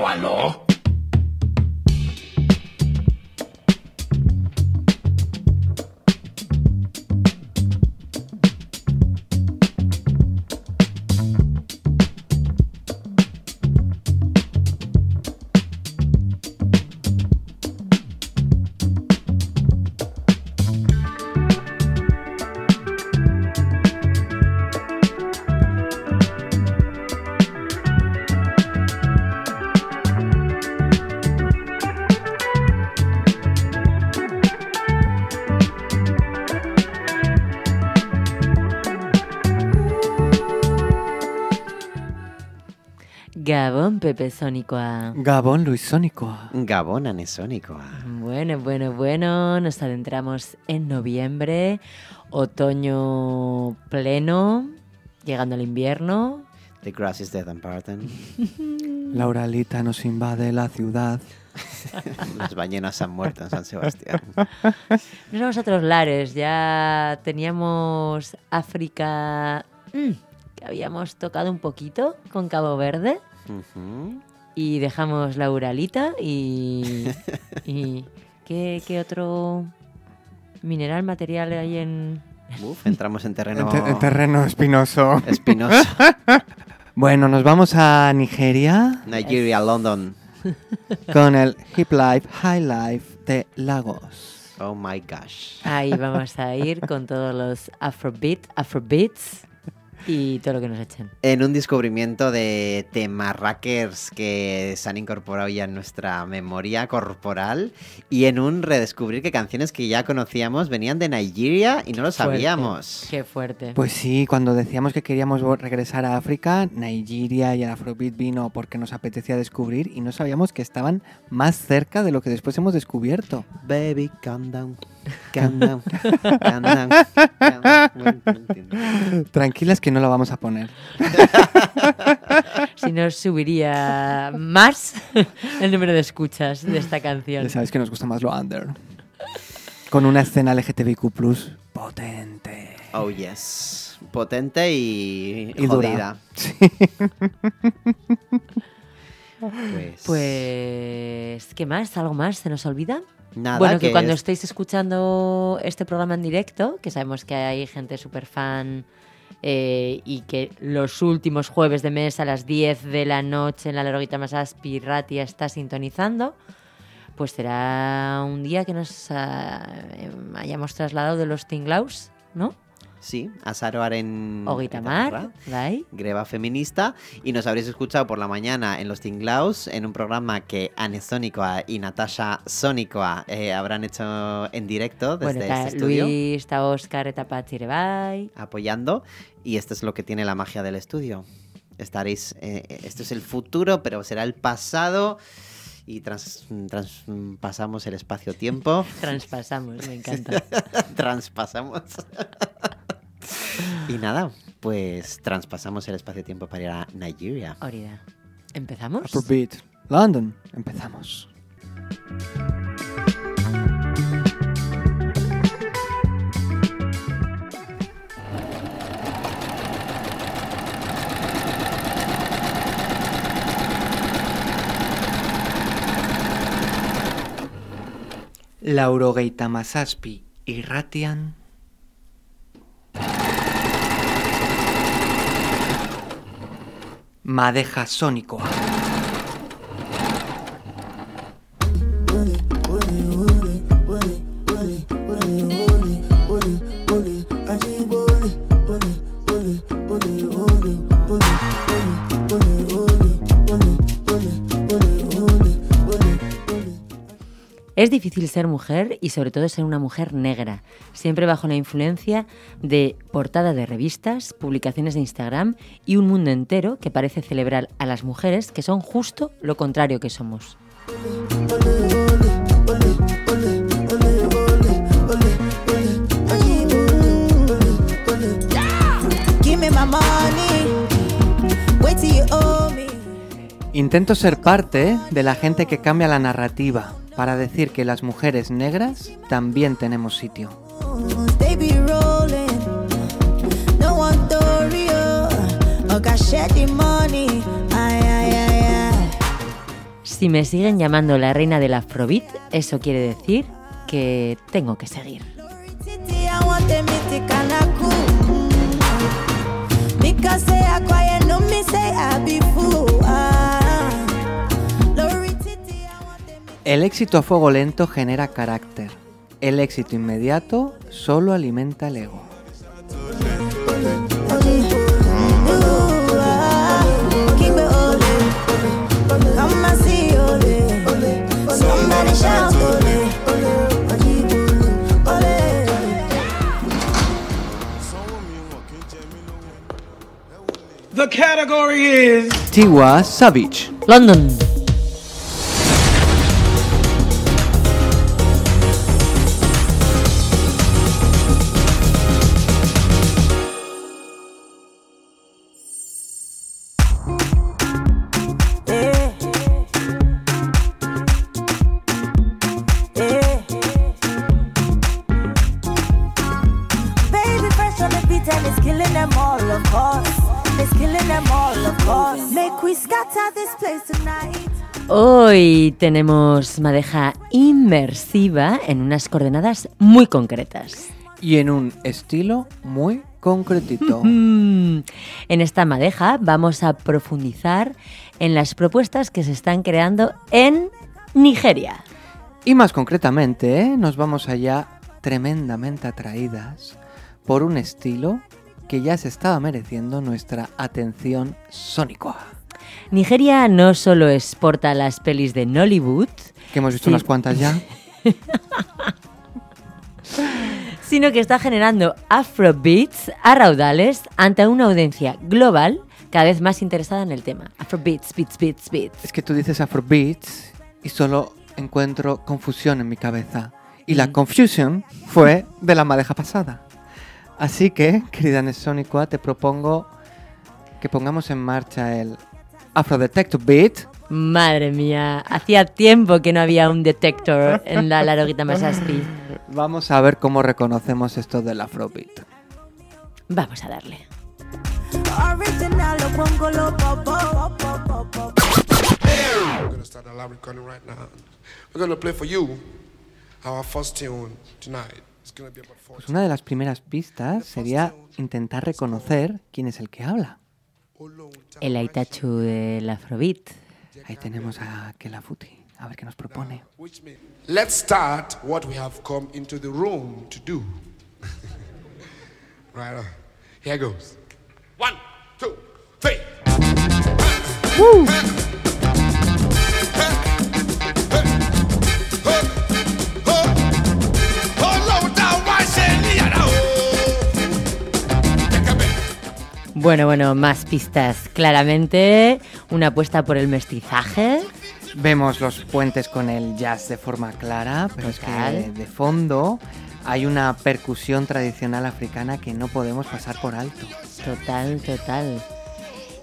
晚喽 Gabón Pepe Sónicoa. Gabón Luis Sónico. Gabón anesónico. Bueno, bueno, bueno, nos adentramos en noviembre, otoño pleno, llegando al invierno. The grass is dead and pardon. Lauralita nos invade la ciudad. Las ballenas han muerto en San Sebastián. Nos vamos a otros lares, ya teníamos África, mm, que habíamos tocado un poquito con Cabo Verde. Y dejamos la Uralita y... y ¿qué, qué otro mineral, material hay en...? Uf, entramos en terreno En, te- en terreno espinoso. espinoso. Bueno, nos vamos a Nigeria Nigeria, London. con el Hip Life, High Life de Lagos. Oh my gosh. Ahí vamos a ir con todos los Afrobeat, Afrobeats y todo lo que nos echen. En un descubrimiento de temas rackers que se han incorporado ya en nuestra memoria corporal y en un redescubrir que canciones que ya conocíamos venían de Nigeria y no lo Fuerte. sabíamos. Qué fuerte. Pues sí, cuando decíamos que queríamos regresar a África, Nigeria y el Afrobeat vino porque nos apetecía descubrir y no sabíamos que estaban más cerca de lo que después hemos descubierto. Baby, calm down. No. Tranquilas que no la vamos a poner. Si no subiría más el número de escuchas de esta canción. Ya sabes que nos gusta más lo under. Con una escena LGTBIQ potente. Oh, yes. Potente y, Y dura. Sí. Pues, Pues, ¿qué más? ¿Algo más? ¿Se nos olvida? nada, bueno, que, que cuando es- estéis escuchando este programa en directo, que sabemos que hay gente súper fan eh, y que los últimos jueves de mes a las 10 de la noche en la Loroguita más Aspi Ratia está sintonizando, pues será un día que nos ah, em, hayamos trasladado de los Tinglaus, ¿no? Sí, Azaroaren O Guitamar, ¿vai? greva feminista, y nos habréis escuchado por la mañana en los Tinglaus, en un programa que Anne Sónicoa y Natasha Sónicoa eh, habrán hecho en directo desde Bueno, este estudio, Luis, está Óscar, eta bai. apoyando, y esto es lo que tiene la magia del estudio. Estaréis, eh, esto es el futuro, pero será el pasado, y trans- el espacio-tiempo, Transpasamos, me encanta. traspasamos. y nada, pues traspasamos el espacio-tiempo para ir a Nigeria. Orida. ¿Empezamos? London. Empezamos. Laurogeita Masaspi y Ratian. Madeja Sónico. Es difícil ser mujer y sobre todo ser una mujer negra, siempre bajo la influencia de portada de revistas, publicaciones de Instagram y un mundo entero que parece celebrar a las mujeres que son justo lo contrario que somos. Intento ser parte de la gente que cambia la narrativa para decir que las mujeres negras también tenemos sitio. Si me siguen llamando la reina del afrobeat, eso quiere decir que tengo que seguir. El éxito a fuego lento genera carácter. El éxito inmediato solo alimenta el ego. The category is Tiwa Savage. London. Hoy tenemos madeja inmersiva en unas coordenadas muy concretas. Y en un estilo muy concretito. En esta madeja vamos a profundizar en las propuestas que se están creando en Nigeria. Y más concretamente, ¿eh? nos vamos allá tremendamente atraídas por un estilo que ya se estaba mereciendo nuestra atención sónica. Nigeria no solo exporta las pelis de Nollywood, Que hemos visto Sí. unas cuantas ya. sino que está generando afrobeats a raudales ante una audiencia global cada vez más interesada en el tema. Afrobeats, beats, beats, beats. Es que tú dices Afrobeats y solo encuentro confusión en mi cabeza. Y la confusion fue de la madeja pasada. Así que, querida Nesónica, te propongo que pongamos en marcha el Afro Detective Beat. Madre mía, hacía tiempo que no había un detector en la Laroguita Masasti. Vamos a ver cómo reconocemos esto del Afrobeat. Vamos a darle. Original, lo pongo lo popo, popo, popo. We're gonna start a live recording right now. We're gonna play for you our first tune tonight. It's gonna be about four. Pues una de las primeras pistas sería intentar reconocer quién es el que habla. El Aitachu del Afrobeat. Ahí tenemos a Kelafuti. A ver qué nos propone. Which means let's start what we have come into the room to do. right on. Here goes. One, two, three. Bueno, bueno, más pistas. Claramente una apuesta por el mestizaje. Vemos los puentes con el jazz de forma clara, pero es que de fondo hay una percusión tradicional africana que no podemos pasar por alto. Total, total.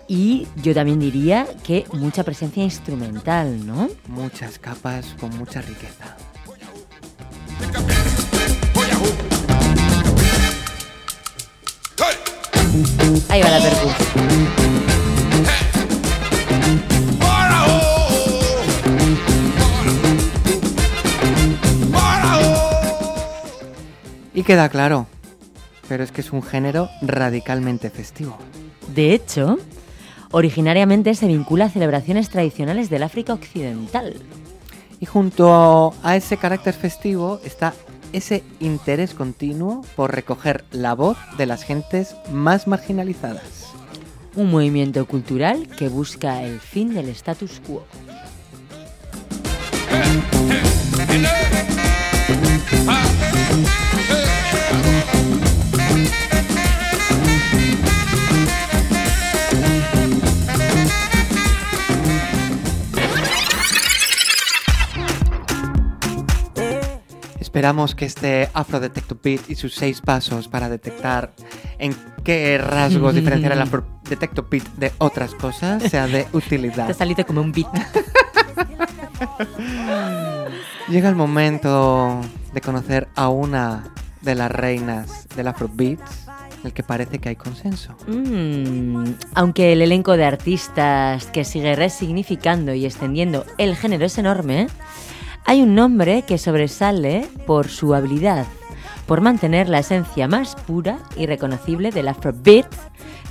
Y yo también diría que mucha presencia instrumental, ¿no? Muchas capas con mucha riqueza. Ahí va la percu. Y queda claro, pero es que es un género radicalmente festivo. De hecho, originariamente se vincula a celebraciones tradicionales del África Occidental. Y junto a ese carácter festivo está ese interés continuo por recoger la voz de las gentes más marginalizadas. Un movimiento cultural que busca el fin del status quo. Esperamos que este Afro Detective Beat y sus seis pasos para detectar en qué rasgos diferenciar el Afro Detective Beat de otras cosas sea de Te utilidad. ha salido como un beat. Llega el momento de conocer a una de las reinas del Afrobeat el que parece que hay consenso. Mm, aunque el elenco de artistas que sigue resignificando y extendiendo el género es enorme, hay un nombre que sobresale por su habilidad, por mantener la esencia más pura y reconocible del Afrobeat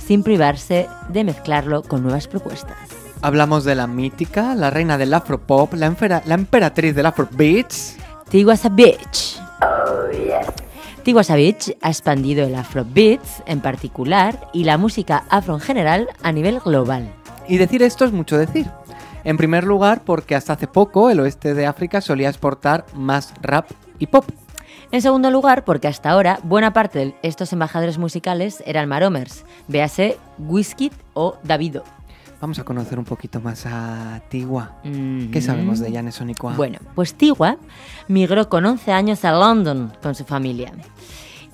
sin privarse de mezclarlo con nuevas propuestas. Hablamos de la mítica, la reina del afropop, la, enfera- la emperatriz del afrobeats. Tiwa Savage. Tiwa Savage ha expandido el Afrobeat en particular y la música afro en general a nivel global. Y decir esto es mucho decir. En primer lugar, porque hasta hace poco el oeste de África solía exportar más rap y pop. En segundo lugar, porque hasta ahora buena parte de estos embajadores musicales eran maromers, véase Wizkid o Davido. Vamos a conocer un poquito más a. Mhm. ¿Qué sabemos de Janes Onikwa? Bueno, pues Tiwa migró con 11 años a London con su familia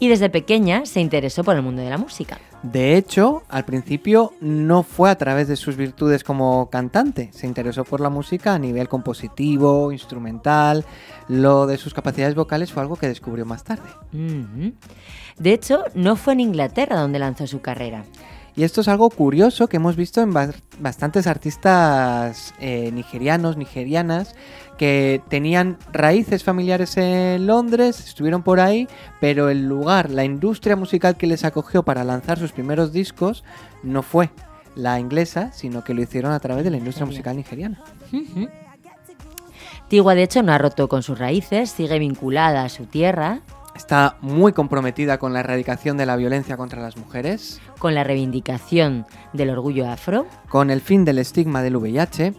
y desde pequeña se interesó por el mundo de la música. De hecho, al principio no fue a través de sus virtudes como cantante, se interesó por la música a nivel compositivo, instrumental, lo de sus capacidades vocales fue algo que descubrió más tarde. De hecho, no fue en Inglaterra donde lanzó su carrera. Y esto es algo curioso que hemos visto en bas- bastantes artistas eh, nigerianos, nigerianas, que tenían raíces familiares en Londres, estuvieron por ahí, pero el lugar, la industria musical que les acogió para lanzar sus primeros discos no fue la inglesa, sino que lo hicieron a través de la industria musical nigeriana. Tiwa, de hecho, no ha roto con sus raíces, sigue vinculada a su tierra, Está muy comprometida con la erradicación de la violencia contra las mujeres, con la reivindicación del orgullo afro. con el fin del estigma del VIH,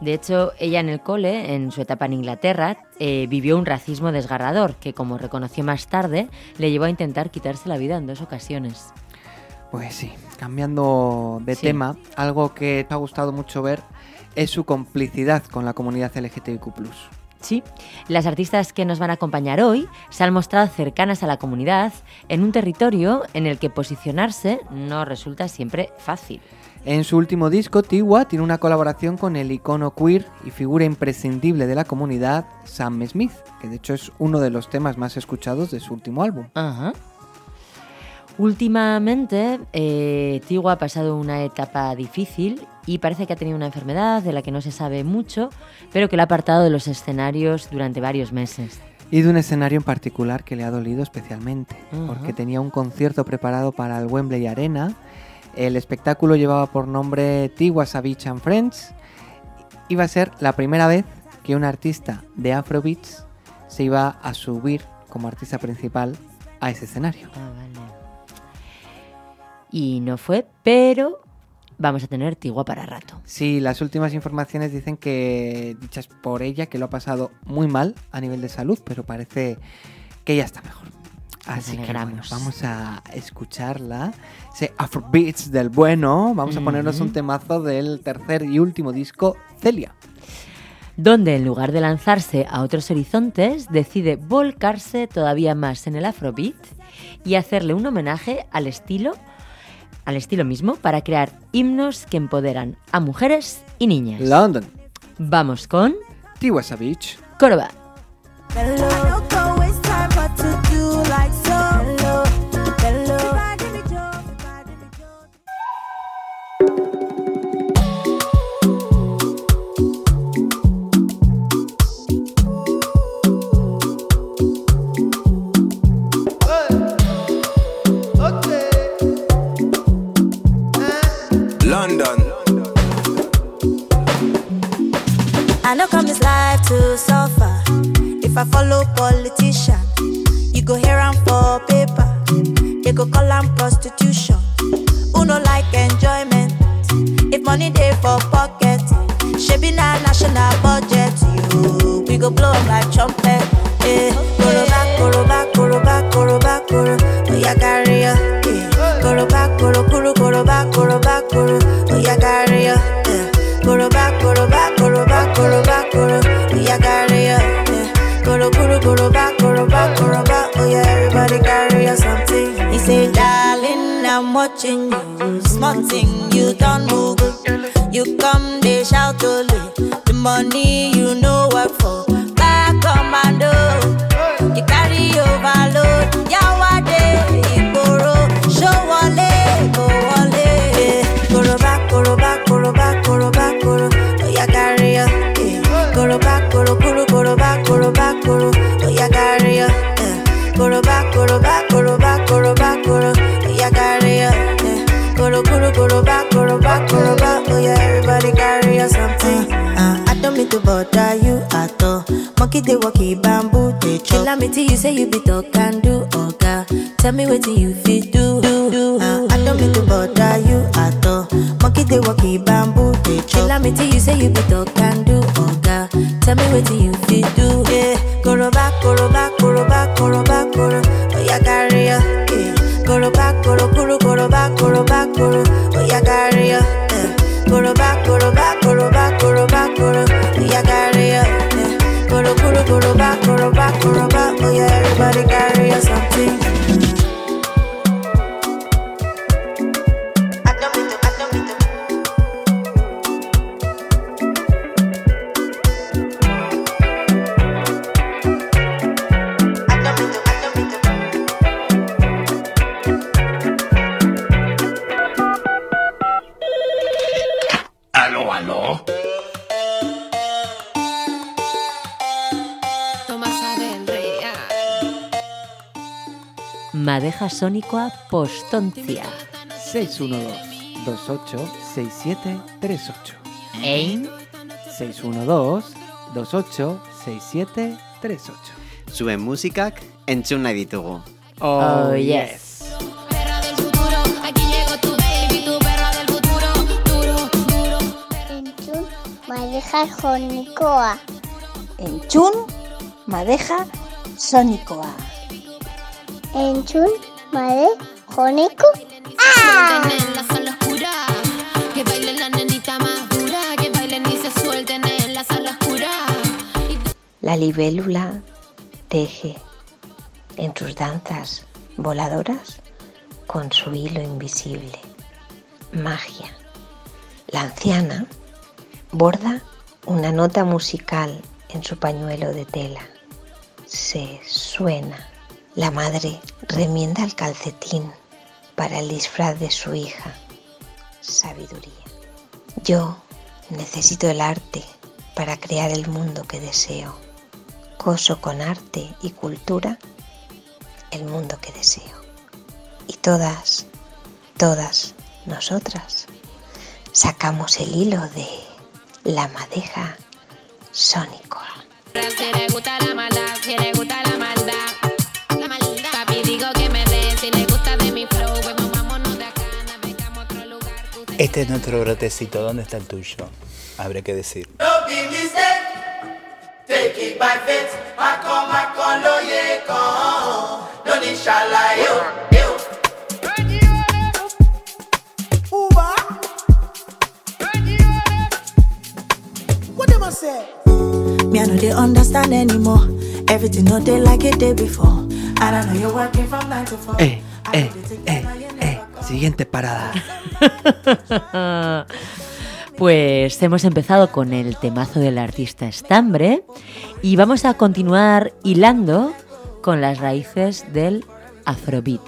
De hecho, ella en el cole, en su etapa en Inglaterra, eh, vivió un racismo desgarrador que, como reconoció más tarde, le llevó a intentar quitarse la vida en dos ocasiones. Pues sí, cambiando de Sí. tema, algo que te ha gustado mucho ver es su complicidad con la comunidad LGTBIQ. Sí, las artistas que nos van a acompañar hoy se han mostrado cercanas a la comunidad en un territorio en el que posicionarse no resulta siempre fácil. En su último disco, Tiwa tiene una colaboración con el icono queer y figura imprescindible de la comunidad, Sam Smith, que de hecho es uno de los temas más escuchados de su último álbum. Ajá. Últimamente, eh, Tiwa ha pasado una etapa difícil y parece que ha tenido una enfermedad de la que no se sabe mucho, pero que la ha apartado de los escenarios durante varios meses. Y de un escenario en particular que le ha dolido especialmente, porque tenía un concierto preparado para el Wembley Arena. El espectáculo llevaba por nombre Tiwa Savage and Friends. Iba a ser la primera vez que un artista de Afrobeats se iba a subir como artista principal a ese escenario. Ah, vale. Y no fue, pero vamos a tener Tiwa para rato. Sí, las últimas informaciones dicen que, dichas por ella, que lo ha pasado muy mal a nivel de salud, pero parece que ya está mejor. Así que bueno, vamos a escucharla. Ese Afrobeats del bueno. Vamos a ponernos un temazo del tercer y último disco, Celia. donde en lugar de lanzarse a otros horizontes, decide volcarse todavía más en el afrobeat y hacerle un homenaje al estilo, al estilo mismo, para crear himnos que empoderan a mujeres y niñas. London. Vamos con Tiwa Savage. Córdoba. If I follow politician, you go hear am for paper. They go call am prostitution. Who no like enjoyment? If money dey for pocket, shebi na national budget. You, we go blow 'em like trumpet. Eh, koroba, koroba, koroba, koroba, koro. Oya carry ya. Eh, koroba, koro, koro, koroba, koroba, koro. Oya carry ya. Eh, koroba, koroba, watching you. Small thing you don't move. You come, they shout only. The money you know work for. Monkey they walk in bamboo they chop. Tell me till you say you be talk and do oga. Tell me what you fit do. do, do. Uh, I don't mean to bother you at all. Monkey they walk in bamboo they chop. Tell me till you say you be talk and do oga. Tell me what you fit do. Madeja sónicoa postontzia. 612-286738. Ein 612-286738. Zuen musikak entzun nahi ditugu. Oh, yes. Perra del futuro, aquí llegó tu baby, tu perra del futuro, duro, duro. Entzun madeja jonikoa. Entzun madeja sonikoa. Entzun made joniko. Suelten en la sala oscura, que bailen la nenita más dura, que bailen y se suelten en la sala oscura. La libélula teje en sus danzas voladoras con su hilo invisible. Magia. La anciana borda una nota musical en su pañuelo de tela. Se suena. La madre remienda el calcetín para el disfraz de su hija. Sabiduría. Yo necesito el arte para crear el mundo que deseo. Coso con arte y cultura el mundo que deseo. Y todas, todas nosotras sacamos el hilo de la madeja maldad, Este es nuestro brotecito. ¿Dónde está el tuyo? Habrá que decir. Me, I know they understand anymore. Everything no they like it day before. And I know you're working from nine to four. Eh, eh, eh, eh. Siguiente parada. Pues hemos empezado con el temazo del artista Estambre y vamos a continuar hilando con las raíces del Afrobeat.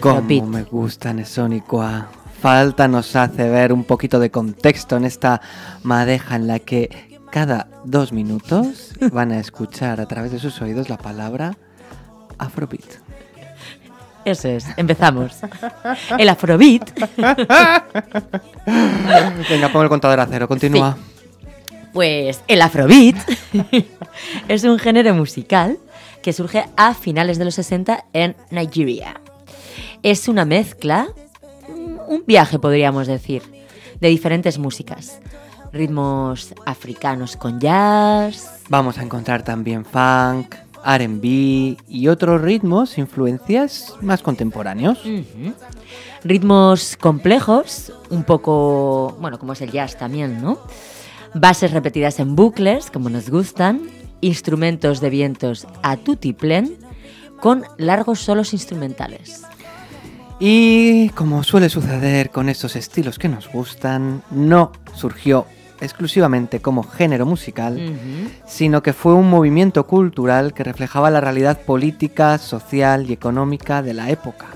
Como Afrobeat. me gustan Sónicoa. Falta nos hace ver un poquito de contexto en esta madeja en la que cada dos minutos van a escuchar a través de sus oídos la palabra Afrobeat. Eso es, empezamos. El Afrobeat Venga, pongo el contador a cero, continúa. Pues el afrobeat es un género musical que surge a finales de los 60 en Nigeria. Es una mezcla, un viaje podríamos decir, de diferentes músicas. Ritmos africanos con jazz, Vamos a encontrar también funk, RB y otros ritmos, influencias más contemporáneos. ritmos complejos, un poco, bueno, como es el jazz también, ¿no? Bases repetidas en bucles, como nos gustan, instrumentos de vientos a tutiplen, con largos solos instrumentales. Y como suele suceder con estos estilos que nos gustan, no surgió exclusivamente como género musical, sino que fue un movimiento cultural que reflejaba la realidad política, social y económica de la época,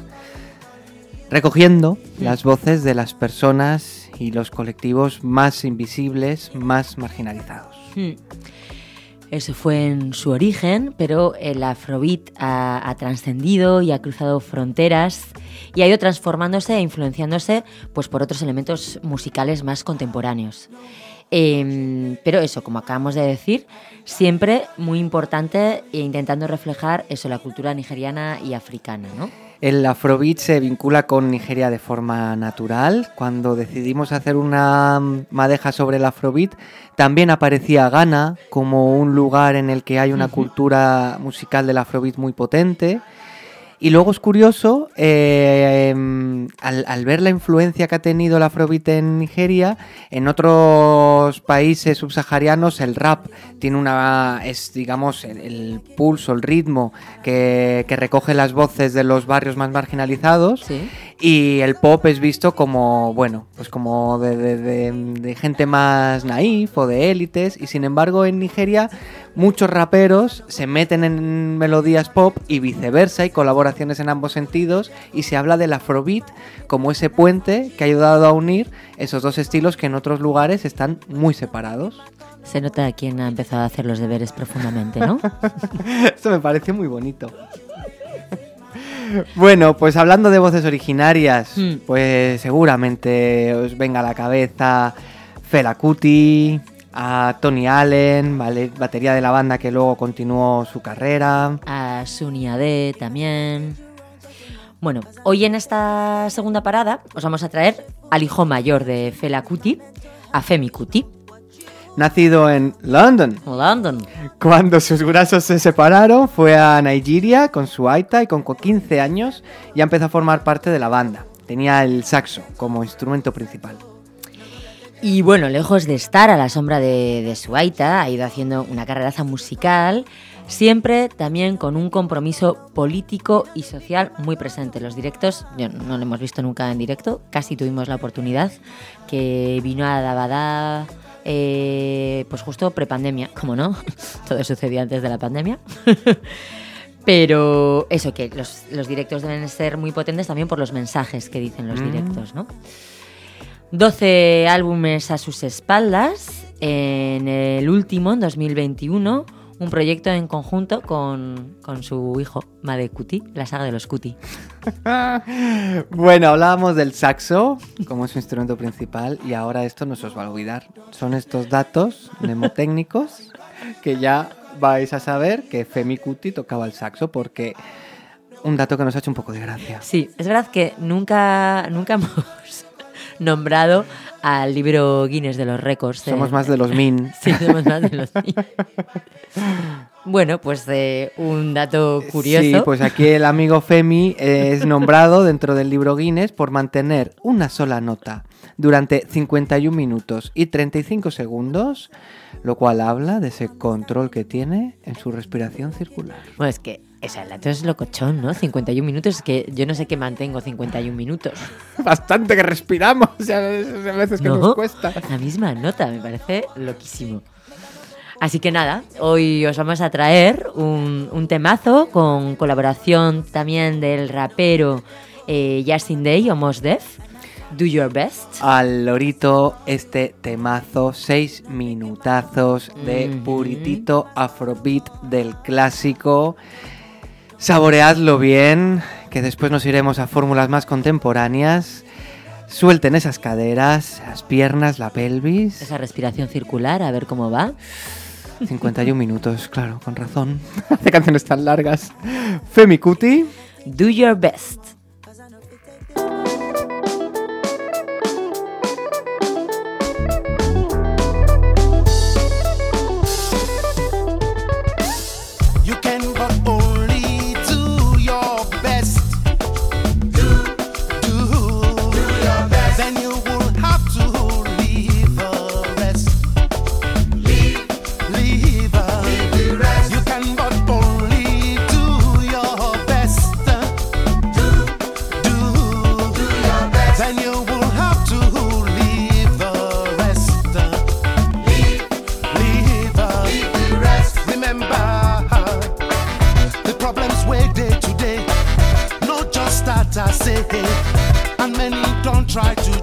recogiendo las voces de las personas y los colectivos más invisibles, más marginalizados. Hmm. Eso fue en su origen, pero el afrobeat ha, ha trascendido y ha cruzado fronteras y ha ido transformándose e influenciándose pues, por otros elementos musicales más contemporáneos. Em, pero eso, como acabamos de decir, siempre muy importante e intentando reflejar eso, la cultura nigeriana y africana, ¿no? El afrobeat se vincula con Nigeria de forma natural. Cuando decidimos hacer una madeja sobre el afrobeat, también aparecía Ghana como un lugar en el que hay una cultura musical del afrobeat muy potente. Y luego es curioso, eh, em, al, al ver la influencia que ha tenido el afrobeat en Nigeria, en otros países subsaharianos el rap tiene una, es digamos, el, el pulso, el ritmo que, que recoge las voces de los barrios más marginalizados. Sí. Y el pop es visto como, bueno, pues como de, de- de- de gente más naif o de élites. Y sin embargo, en Nigeria, muchos raperos se meten en melodías pop y viceversa, y colaboraciones en ambos sentidos. Y se habla del afrobeat como ese puente que ha ayudado a unir esos dos estilos que en otros lugares están muy separados. Se nota quién ha empezado a hacer los deberes profundamente, ¿no? Esto me parece muy bonito. Bueno, pues hablando de voces originarias, Hmm. pues seguramente os venga a la cabeza Fela Kuti, a Tony Allen, vale- batería de la banda que luego continuó su carrera. a Sunny Ade también. Bueno, hoy en esta segunda parada os vamos a traer al hijo mayor de Fela Kuti, a Femi Kuti. Nacido en London. London. Cuando sus brazos se separaron, fue a Nigeria con su aita y con 15 años ya empezó a formar parte de la banda. Tenía el saxo como instrumento principal. Y bueno, lejos de estar a la sombra de, de su aita, ha ido haciendo una carreraza musical, siempre también con un compromiso político y social muy presente. Los directos, yo no lo hemos visto nunca en directo, casi tuvimos la oportunidad, que vino a Dabadá, eh, pues justo prepandemia, como no, todo sucedió antes de la pandemia. Pero eso, que los, los directos deben ser muy potentes también por los mensajes que dicen los Mm. directos, ¿no? 12 álbumes a sus espaldas. En el último, en 2021, un proyecto en conjunto con, con su hijo, Made Kuti, la saga de los Kuti. Bueno, hablábamos del saxo como su instrumento principal y ahora esto no se os va a olvidar. Son estos datos mnemotécnicos que ya vais a saber que Femi Kuti tocaba el saxo porque un dato que nos ha hecho un poco de gracia. Sí, es verdad que nunca, nunca hemos nombrado al libro Guinness de los récords. Somos más de los min. Sí, somos más de los min. Bueno, pues eh, un dato curioso. Sí, pues aquí el amigo Femi es nombrado dentro del libro Guinness por mantener una sola nota durante 51 minutos y 35 segundos, lo cual habla de ese control que tiene en su respiración circular. Bueno, es que ese dato es locochón, ¿no? 51 minutos, es que yo no sé qué mantengo 51 minutos. Bastante que respiramos, o sea, a veces que No, nos cuesta. La misma nota, me parece loquísimo. Así que nada, hoy os vamos a traer un, un temazo con colaboración también del rapero eh, Justin Day o Mos Def. Do Your Best. Al lorito este temazo, seis minutazos de Ujú. puritito afrobeat del clásico. Saboreadlo bien, que después nos iremos a fórmulas más contemporáneas. Suelten esas caderas, las piernas, la pelvis. Esa respiración circular, a ver cómo va. 51 minutos, claro, con razón. Hace canciones tan largas. Femi Kuti. Do Your Best.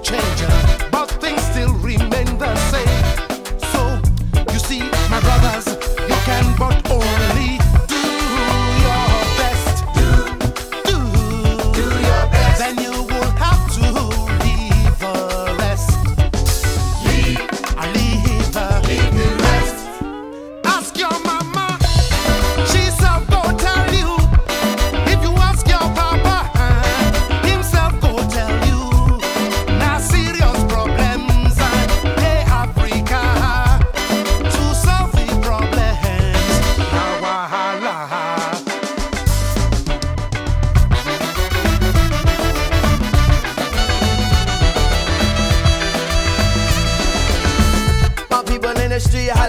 Change, the street,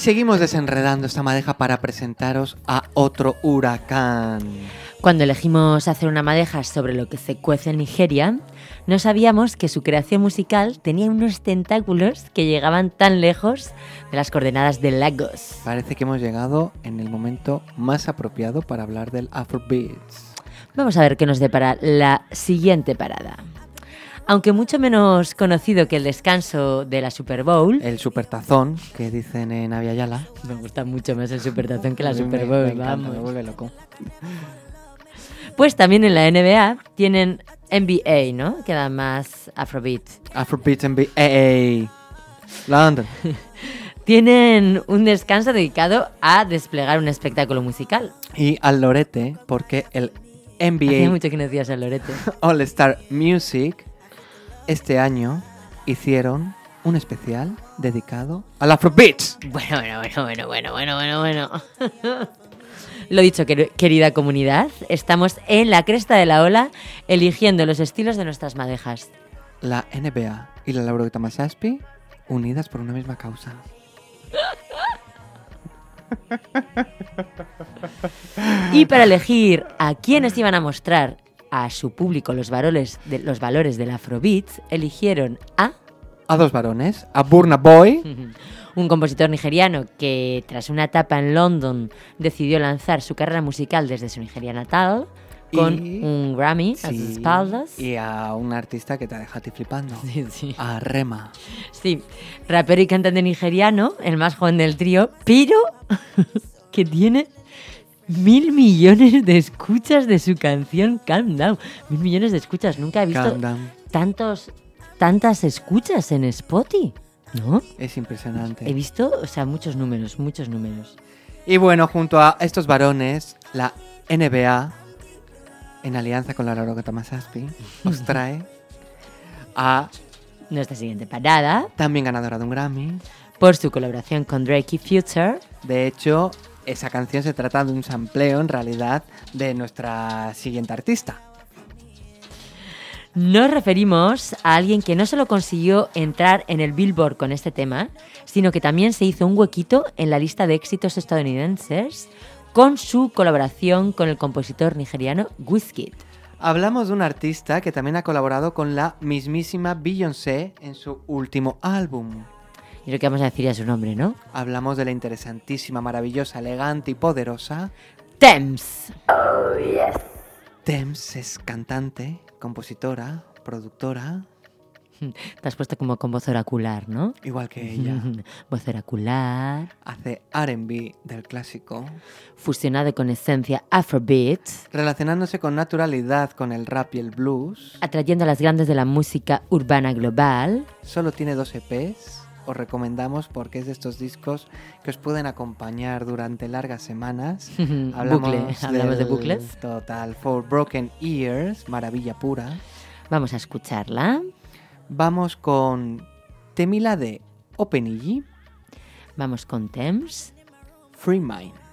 Y seguimos desenredando esta madeja para presentaros a otro huracán. Cuando elegimos hacer una madeja sobre lo que se cuece en Nigeria, no sabíamos que su creación musical tenía unos tentáculos que llegaban tan lejos de las coordenadas de Lagos. Parece que hemos llegado en el momento más apropiado para hablar del Afrobeats. Vamos a ver qué nos depara la siguiente parada. Aunque mucho menos conocido que el descanso de la Super Bowl, El supertazón, que dicen en Aviala. me gusta mucho más el Supertazón que la A mí me- Super me Bowl, encanta, vamos. me vuelve loco. Pues también en la NBA tienen NBA, ¿no? Que da más Afrobeat. Afrobeats NBA. London. Tienen un descanso dedicado a desplegar un espectáculo musical. Y al Lorete, porque el NBA mucho que no decías el Lorete. All Star Music este año hicieron un especial dedicado al Afrobeats. Bueno, bueno, bueno, bueno, bueno, bueno, bueno, bueno. Lo dicho, quer- querida comunidad, estamos en la cresta de la ola eligiendo los estilos de nuestras madejas. La NBA y la Laura Tamasaspi unidas por una misma causa. Y para elegir a quienes iban a mostrar a su público los valores, de, los valores del Afrobeat, eligieron a A dos varones, a Burna Boy, un compositor nigeriano que tras una etapa en London decidió lanzar su carrera musical desde su Nigeria natal con Y- un Grammy a sus espaldas. y a un artista que te ha dejado a ti flipando, Sí, sí. a Rema. Sí, rapero y cantante nigeriano, el más joven del trío, pero que tiene mil millones de escuchas de su canción Calm Down. Mil millones de escuchas. Nunca he visto tantos, tantas escuchas en Spotify, ¿no? Es impresionante. He visto, o sea, muchos números, muchos números. Y bueno, junto a estos varones, la NBA, en alianza con la Laura Tamasaspi, os trae a Nuestra siguiente parada, también ganadora de un Grammy. por su colaboración con Drake y Future, De hecho, esa canción se trata de un sampleo en realidad de nuestra siguiente artista. Nos referimos a alguien que no solo consiguió entrar en el Billboard con este tema, sino que también se hizo un huequito en la lista de éxitos estadounidenses con su colaboración con el compositor nigeriano Wizkid. Hablamos de un artista que también ha colaborado con la mismísima Beyoncé en su último álbum. Y lo que vamos a decir ya su nombre, ¿no? Hablamos de la interesantísima, maravillosa, elegante y poderosa Thames. Thames es cantante, compositora, productora, Te has puesto como con voz oracular, ¿no? igual que ella. voz oracular, Hace RB del clásico, fusionado con esencia afrobeat, relacionándose con naturalidad con el rap y el blues. atrayendo a las grandes de la música urbana global. Solo tiene dos EPs. Os recomendamos porque es de estos discos que os pueden acompañar durante largas semanas. Bucle, hablamos de bucles. Total, For Broken Ears, maravilla pura. Vamos a escucharla. Vamos con Temila de Openigi, Vamos con Thames. Free Mind.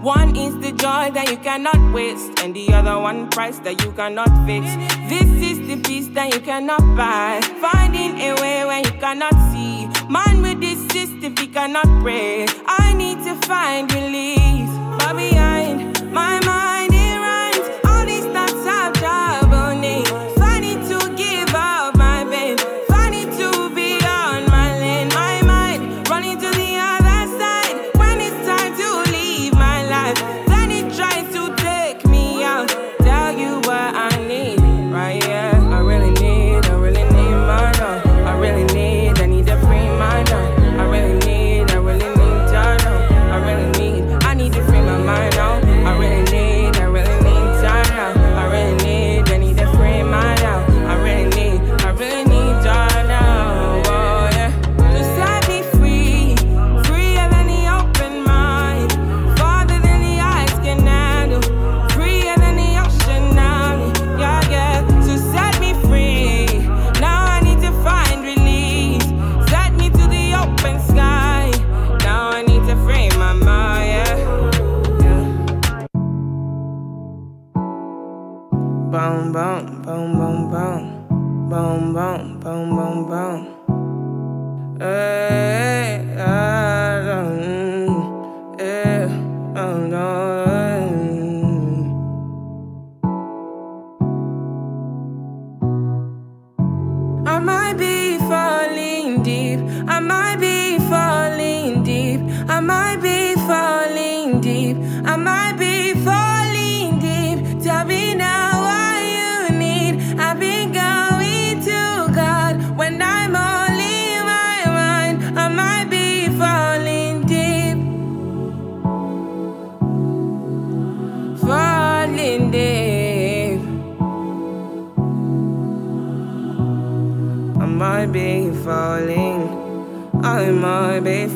One is the joy that you cannot waste, and the other one price that you cannot fix. This is the peace that you cannot buy. Finding a way where you cannot see. Man with this system, he cannot pray. I need to find release.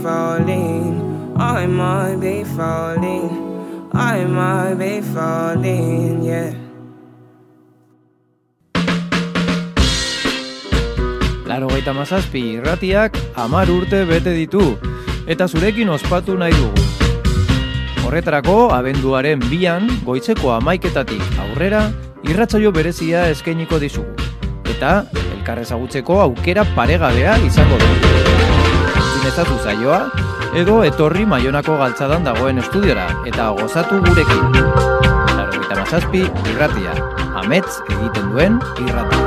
Falling. I might be falling. I might be falling, yeah. Laro gaita mazazpi irratiak amar urte bete ditu, eta zurekin ospatu nahi dugu. Horretarako, abenduaren bian, goitzeko amaiketatik aurrera, irratsaio berezia eskainiko dizugu. Eta, elkarrezagutzeko aukera paregabea izango dugu. Zinezatu zaioa, edo etorri maionako galtzadan dagoen estudiora, eta gozatu gurekin. Laro gaita mazazpi irratia, amets egiten duen irratia.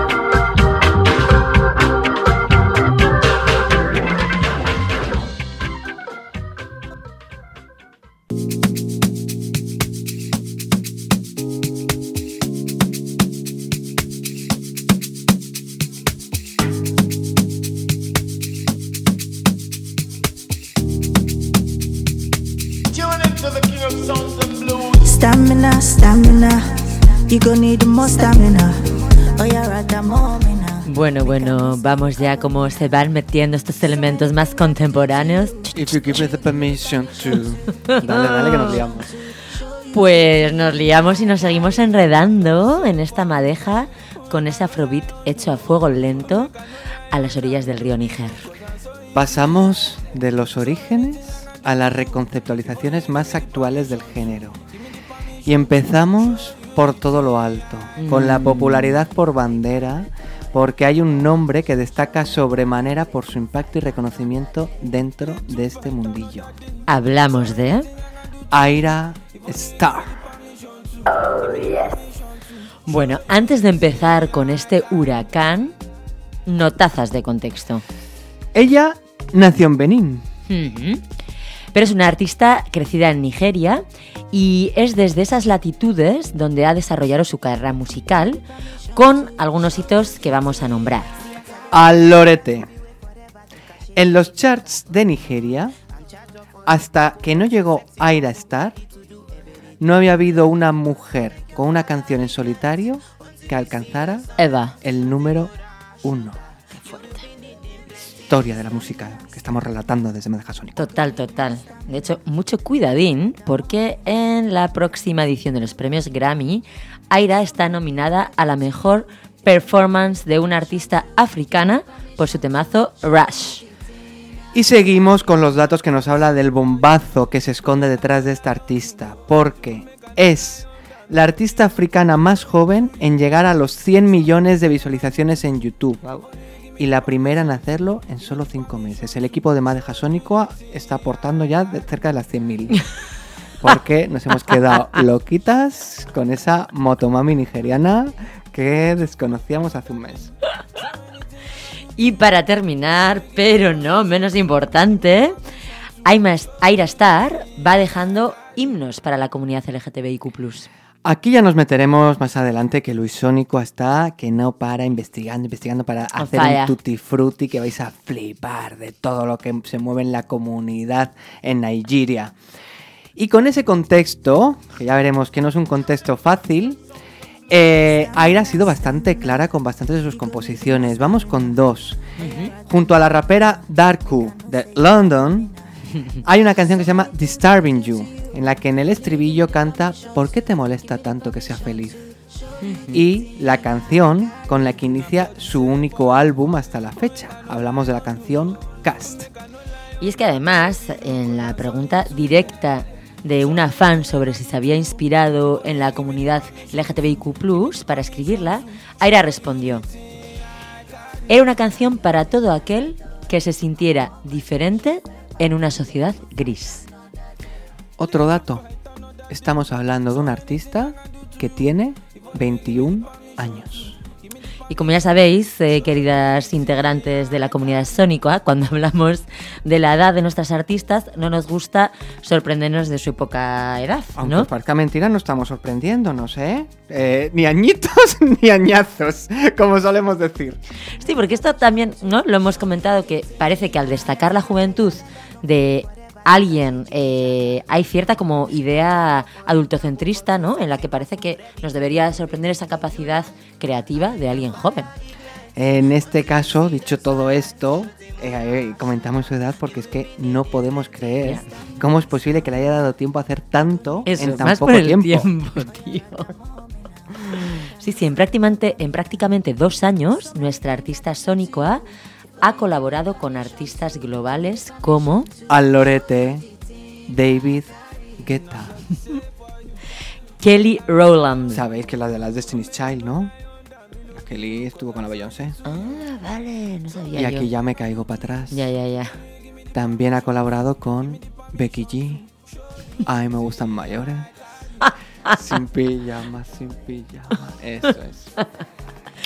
Bueno, bueno, vamos ya como se van metiendo estos elementos más contemporáneos. If you give me the permission to... Dale, dale, que nos liamos. Pues nos liamos y nos seguimos enredando en esta madeja con ese afrobeat hecho a fuego lento a las orillas del río Níger. Pasamos de los orígenes a las reconceptualizaciones más actuales del género. Y empezamos por todo lo alto, con la Mm. popularidad por bandera, porque hay un nombre que destaca sobremanera por su impacto y reconocimiento dentro de este mundillo. Hablamos de... Aira Star. Bueno, antes de empezar con este huracán, notazas de contexto. Ella nació en Benín. Ujú. Pero es una artista crecida en Nigeria y es desde esas latitudes donde ha desarrollado su carrera musical con algunos hitos que vamos a nombrar. Al lorete. En los charts de Nigeria, hasta que no llegó Aira Star, no había habido una mujer con una canción en solitario que alcanzara Eva. el número uno. Historia de la música estamos relatando desde Madeja Sónico. Total, total. De hecho, mucho cuidadín porque en la próxima edición de los premios Grammy, Aira está nominada a la mejor performance de una artista africana por su temazo Rush. Y seguimos con los datos que nos habla del bombazo que se esconde detrás de esta artista, porque es la artista africana más joven en llegar a los 100 millones de visualizaciones en YouTube. Y la primera en hacerlo en solo 5 meses. El equipo de Madeja Sónico está aportando ya de cerca de las 100.000. Porque nos hemos quedado loquitas con esa motomami nigeriana que desconocíamos hace un mes. Y para terminar, pero no menos importante, Aira Star va dejando himnos para la comunidad LGTBIQ+. Aquí ya nos meteremos más adelante que Luis Sónico está que no para investigando, investigando para hacer fire. un tutti frutti que vais a flipar de todo lo que se mueve en la comunidad en Nigeria. Y con ese contexto, que ya veremos que no es un contexto fácil, eh, Aira ha sido bastante clara con bastantes de sus composiciones. Vamos con dos. Junto a la rapera Darku de London, hay una canción que se llama Disturbing You, en la que en el estribillo canta ¿Por qué te molesta tanto que sea feliz? Y la canción con la que inicia su único álbum hasta la fecha. Hablamos de la canción Cast. Y es que además, en la pregunta directa de una fan sobre si se había inspirado en la comunidad LGTBIQ+, para escribirla, Aira respondió, era una canción para todo aquel que se sintiera diferente en una sociedad gris. Otro dato. Estamos hablando de un artista que tiene 21 años. Y como ya sabéis, eh, queridas integrantes de la comunidad sónica, cuando hablamos de la edad de nuestras artistas, no nos gusta sorprendernos de su poca edad, Aunque ¿no? parezca mentira, no estamos sorprendiéndonos, ¿eh? Eh, Ni añitos ni añazos, como solemos decir. Sí, porque esto también, ¿no? Lo hemos comentado que parece que al destacar la juventud de alguien eh, hay cierta como idea adultocentrista, ¿no? En la que parece que nos debería sorprender esa capacidad creativa de alguien joven. En este caso, dicho todo esto, eh, eh, comentamos su edad porque es que no podemos creer cómo es posible que le haya dado tiempo a hacer tanto Eso, en tan más poco por el tiempo. tiempo, tío. Sí, sí, en prácticamente, en prácticamente dos años, nuestra artista Sónicoa ha colaborado con artistas globales como Al Lorete, David Guetta. Kelly Rowland. Sabéis que la de las Destiny's Child, ¿no? La Kelly estuvo con la Beyoncé. Ah, vale, no sabía Y yo. aquí ya me caigo para atrás. Ya, ya, ya. También ha colaborado con Becky G. Ay, me gustan mayores. sin pijama, sin pijama. Eso es.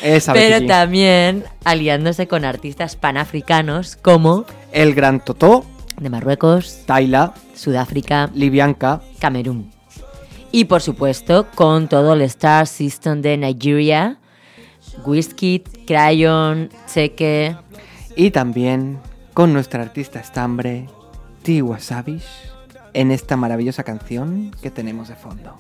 Esa Pero también aliándose con artistas panafricanos como El Gran Totó, de Marruecos, Taila, Sudáfrica, Libianca, Camerún. Y por supuesto, con todo el Star System de Nigeria, Whisky, Crayon, Cheque. y también con nuestra artista estambre, Tiwa Savage, en esta maravillosa canción que tenemos de fondo.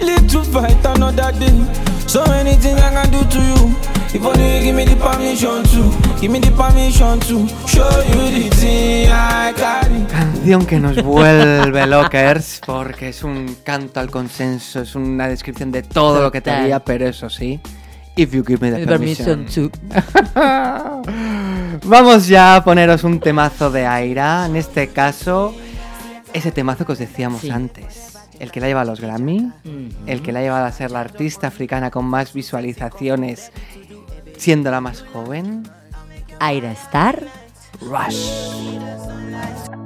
Live to fight another day. So anything I can do to you, if only you give me the permission to, give me the permission to show you the thing I carry. Canción que nos vuelve lockers porque es un canto al consenso, es una descripción de todo lo que te haría, pero eso sí, if you give me the The permission permission. to. Vamos ya a poneros un temazo de Aira, en este caso, ese temazo que os decíamos Sí. antes. El que la lleva a los Grammy, el que la ha llevado a ser la artista africana con más visualizaciones, siendo la más joven. Aira Star. Rush.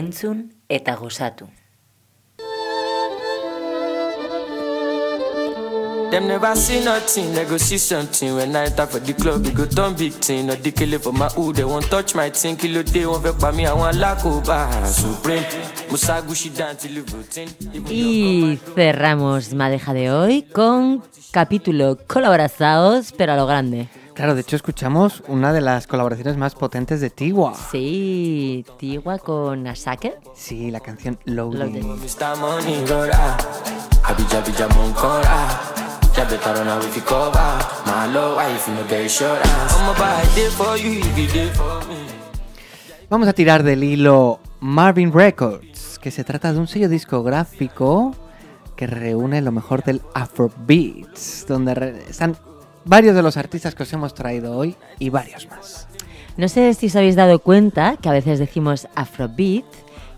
Entzun eta gozatu. Them never see nothing, they go see something. When I enter for the club, we go turn big thing. No dikele for my hood, they won't touch my thing. Kilo day, won't vex by me, I want lakoba. Supreme, Musa Gucci down till you routine. Y cerramos Madeja de hoy con capítulo colaborazados, pero a lo grande. Claro, de hecho escuchamos una de las colaboraciones más potentes de Tiwa. Sí, Tigua con Asake. Sí, la canción Loading. Better cover. My low wife, buy for you if you for me. Vamos a tirar del hilo Marvin Records, que se trata de un sello discográfico que reúne lo mejor del Afrobeats, donde están varios de los artistas que os hemos traído hoy y varios más. No sé si os habéis dado cuenta que a veces decimos Afrobeat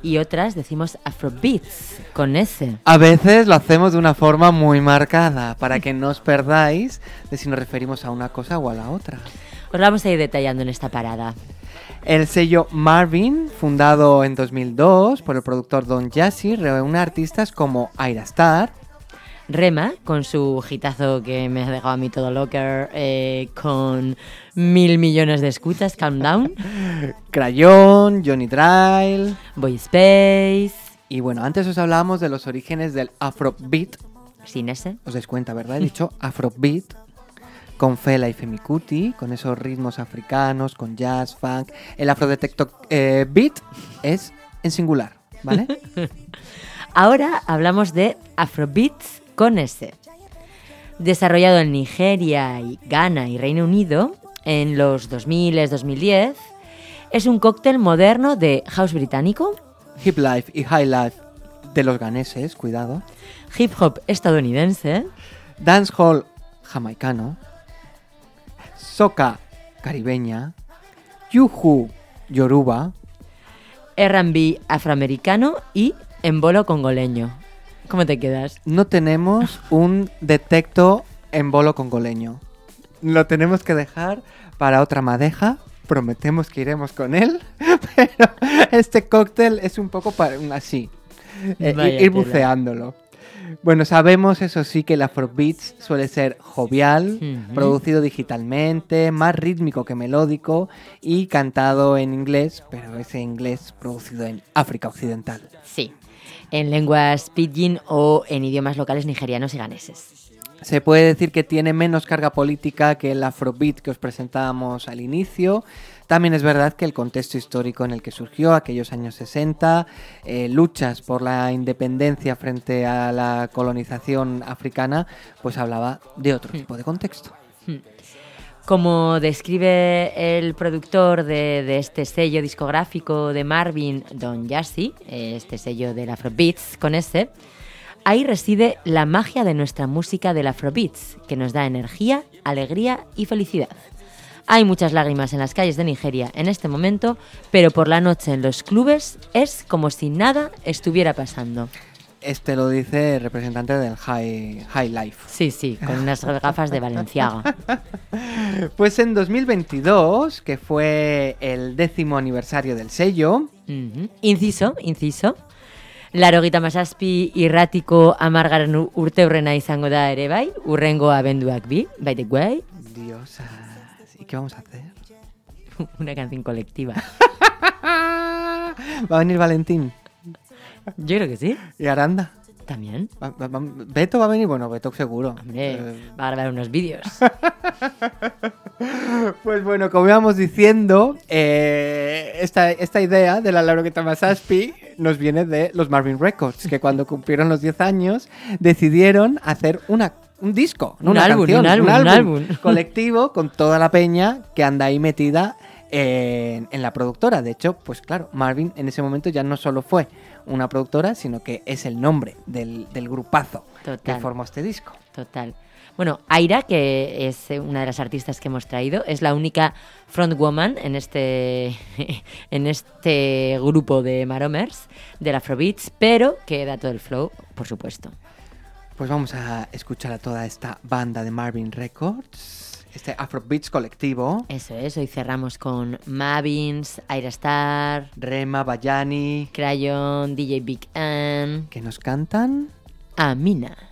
y otras decimos Afrobeats con S. A veces lo hacemos de una forma muy marcada, para que no os perdáis de si nos referimos a una cosa o a la otra. Os vamos a ir detallando en esta parada. El sello Marvin, fundado en 2002 por el productor Don Jassy, reúne artistas como Aira Star, Rema, con su hitazo que me ha dejado a mí todo locker, eh, con mil millones de escuchas, Calm Down, Crayon, Johnny Dryle, Boy Space, Y bueno, antes os hablábamos de los orígenes del Afrobeat. Sin ese. Os dais cuenta, ¿verdad? He dicho Afrobeat. Con Fela y Femi Kuti, con esos ritmos africanos, con jazz, funk. El Afrodetector eh, Beat es en singular, ¿vale? Ahora hablamos de Afrobeats con S. Desarrollado en Nigeria, y Ghana y Reino Unido en los 2000-2010, es un cóctel moderno de house británico, Hip Life y High Life de los ganeses, cuidado. hip hop estadounidense, Dancehall jamaicano. Soca caribeña. Yuhu yoruba. R&B afroamericano y embolo congoleño. ¿Cómo te quedas? No tenemos un detecto en bolo congoleño. Lo tenemos que dejar para otra madeja. Prometemos que iremos con él. Pero este cóctel es un poco para un así. eh, ir buceándolo. Bueno, sabemos eso sí que el Afrobeats suele ser jovial, producido digitalmente, más rítmico que melódico y cantado en inglés, pero ese inglés producido en África Occidental. Sí, en lenguas pidgin o en idiomas locales nigerianos y ganeses. Se puede decir que tiene menos carga política que el Afrobeat que os presentábamos al inicio. También es verdad que el contexto histórico en el que surgió, aquellos años 60, eh, luchas por la independencia frente a la colonización africana, pues hablaba de otro tipo de contexto. Como describe el productor de, de este sello discográfico de Marvin, Don Yassi, este sello del Afrobeats con ese, ahí reside la magia de nuestra música del Afrobeats, que nos da energía, alegría y felicidad. Hay muchas lágrimas en las calles de Nigeria en este momento, pero por la noche en los clubes es como si nada estuviera pasando. Este lo dice el representante del High, high Life. Sí, sí, con unas gafas de Valenciaga. Pues en 2022, que fue el décimo aniversario del sello, Mhm. Inciso, inciso. Larogita masazpi irratiko amargaren urte horrena izango da ere bai, urrengo abenduak bi, by the way, Diosas, ¿y qué vamos a hacer? una canción colectiva. ¿Va a venir Valentín? Yo creo que sí. ¿Y Aranda? También. Va- va- va- ¿Beto va a venir? Bueno, Beto seguro. Hombre, Eh, va a grabar unos vídeos. Pues bueno, como íbamos diciendo, eh, esta, esta idea de la Laurogeta Masaspi nos viene de los Marvin Records, que cuando cumplieron los 10 años decidieron hacer una, un disco, no Un una álbum, canción, un álbum, un álbum. colectivo con toda la peña que anda ahí metida en, en la productora. De hecho, pues claro, Marvin en ese momento ya no solo fue una productora, sino que es el nombre del, del grupazo que formó este disco. Total. Bueno, Aira, que es una de las artistas que hemos traído, es la única frontwoman en este, en este grupo de Maromers, del Afrobeats, pero que da todo el flow, por supuesto. Pues vamos a escuchar a toda esta banda de Marvin Records, este Afrobeats colectivo. Eso es, hoy cerramos con Mavins, Aira Star, Rema, Bayani, Crayon, DJ Big Ann, que nos cantan. Amina.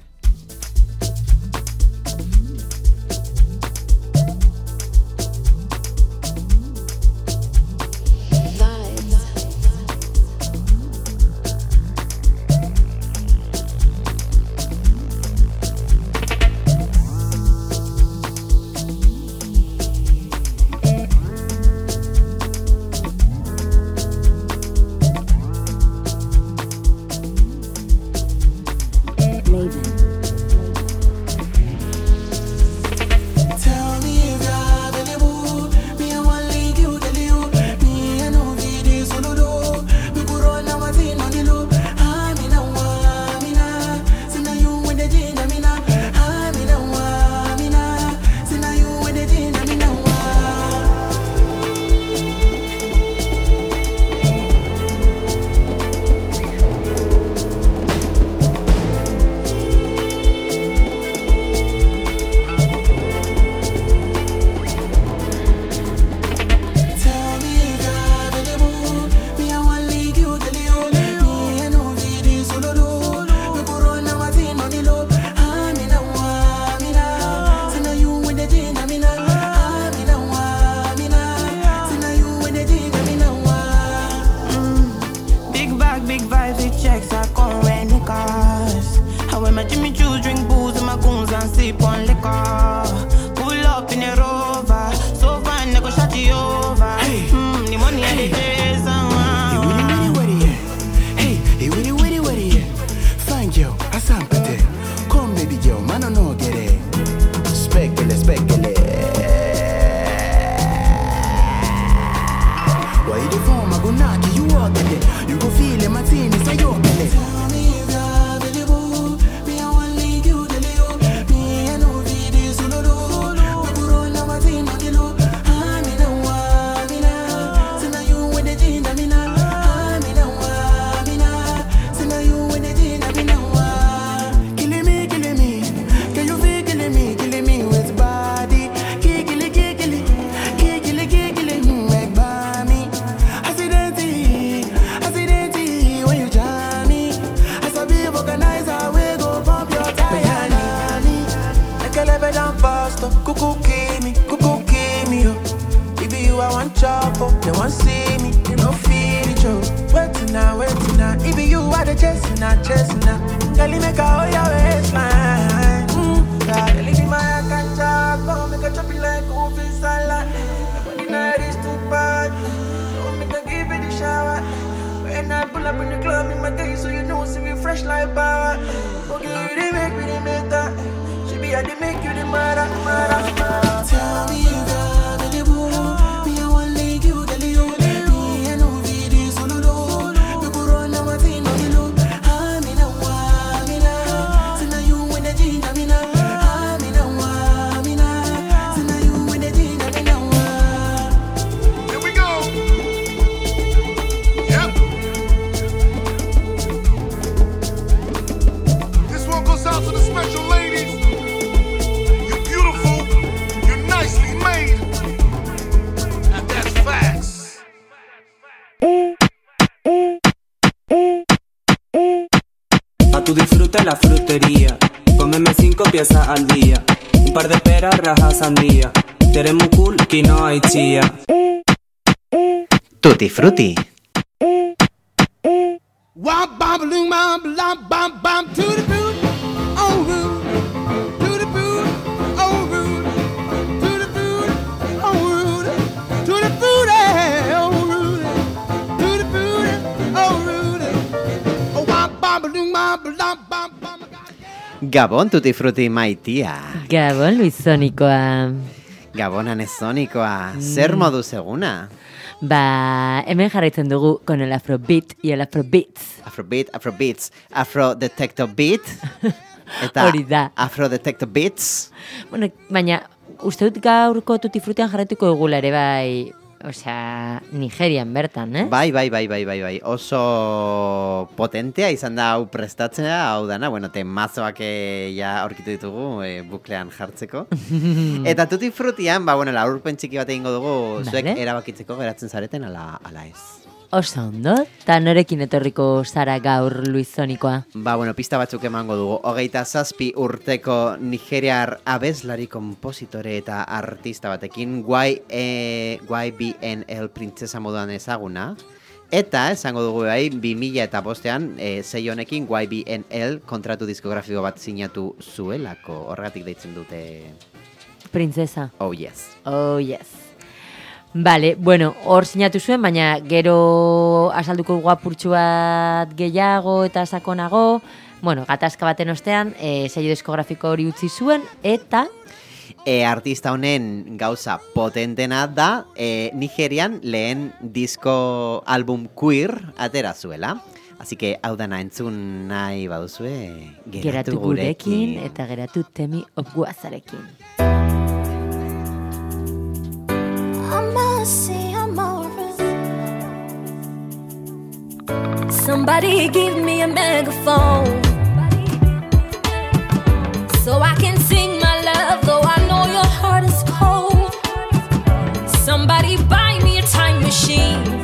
Bam bam. Gabon tutti frutti maitia. Gabon, Luizonikoa. Gabon anezonikoa. Zer moduz eguna? Ba, hemen jarraitzen dugu con el afrobeat y el afrobeats. Afrobeat, afrobeats, afro detector beat. Eta Hori da. afro detector beats. Bueno, baina, uste dut gaurko tutifrutean jarraituko dugula ere bai, osea, Nigerian bertan, eh? Bai, bai, bai, bai, bai, bai. Oso potentea izan da hau prestatzea, hau dana, bueno, temazoak eh, ja aurkitu ditugu eh, buklean jartzeko. Eta tutti frutian, ba, bueno, laurpen txiki bat egingo dugu, zuek erabakitzeko geratzen zareten ala, ala ez. Oso ondo, eta norekin etorriko zara gaur Luizonikoa. Ba, bueno, pista batzuk emango dugu. Hogeita zazpi urteko Nigeriar abeslari kompositore eta artista batekin y, e, YBNL printzesa moduan ezaguna. Eta, esango dugu bai, 2000 eta bostean, e, zei honekin YBNL kontratu diskografiko bat sinatu zuelako. Horregatik deitzen dute... Printzesa. Oh, yes. Oh, yes. Vale, bueno, hor sinatu zuen, baina gero azalduko dugu apurtxu bat gehiago eta sakonago. Bueno, gatazka baten ostean, e, sello diskografiko hori utzi zuen, eta E, artista honen gauza potentena da e, Nigerian lehen disko album queer atera zuela. Así que hau dana entzun nahi baduzue geratu, geratu gurekin eta geratu temi obguazarekin. Somebody give me a megaphone so I can sing my love, though I know your heart is cold. Somebody buy me a time machine.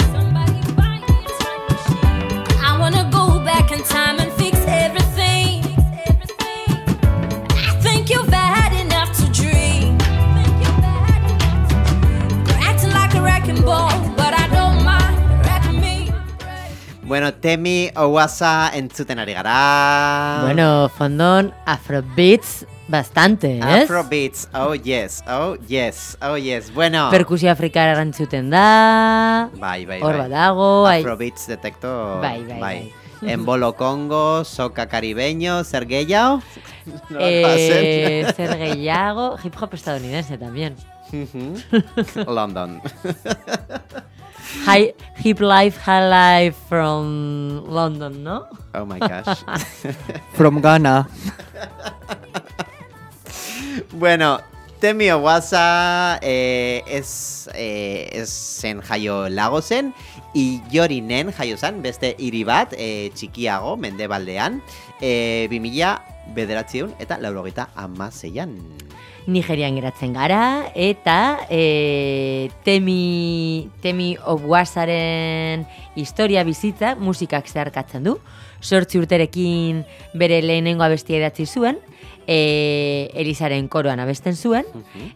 Bueno, Temi Owasa entzuten ari gara. Bueno, fondon afrobeats bastante, ez? Afrobeats, oh yes, oh yes, oh yes. Bueno, Perkusio afrikara erantzuten da. bai, bai, Hor bai. badago, ai- Afrobeats detecto. Bai, bai, bai. Embolo Congo, soca caribeño, gehiago? No Eh, gehiago, hip hop estadounidense también. London. High, hip life, high life from London, ¿no? Oh my gosh. From Ghana. bueno, Temi Owasa eh, ez, eh, ez zen jaio Lagosen, i jorinen jaio zen, beste hiri bat, eh, txikiago, mendebaldean, eh, 2000 bederatziun eta laurogeita amaseian. Nigerian geratzen gara, eta e, Temi, Temi Obwasaren historia bizitza musikak zeharkatzen du. Sortzi urterekin bere lehenengo abestia idatzi zuen, e, Elizaren koroan abesten zuen,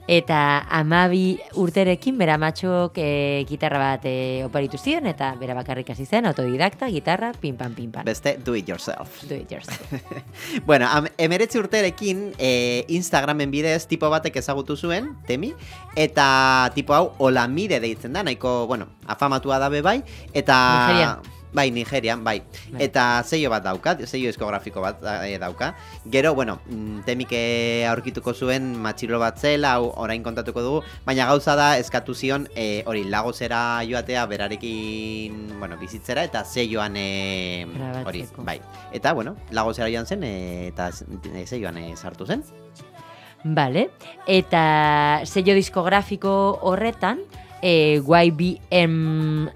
eta amabi urterekin bera matxok e, gitarra bat e, oparitu zion, eta bera bakarrik hasi zen, autodidakta, gitarra, pin-pan, pin-pan. Beste, do it yourself. Do it yourself. bueno, am, emeretzi urterekin e, Instagramen bidez tipo batek ezagutu zuen, temi, eta tipo hau Olamide deitzen da, nahiko, bueno, afamatua dabe bai, eta... Nigerian. Bai, Nigerian, bai. Bai. Eta sello bat dauka, sello diskografiko bat eh, dauka. Gero, bueno, mm, temik eh, aurkituko zuen matxilo bat zela, orain kontatuko dugu, baina gauza da eskatu zion eh, hori lagosera joatea berarekin, bueno, bizitzera eta selloan eh, hori, bai. Eta, bueno, lagosera joan zen eh, eta selloan eh, sartu zen. Vale. Eta sello diskografiko horretan, e, YBML,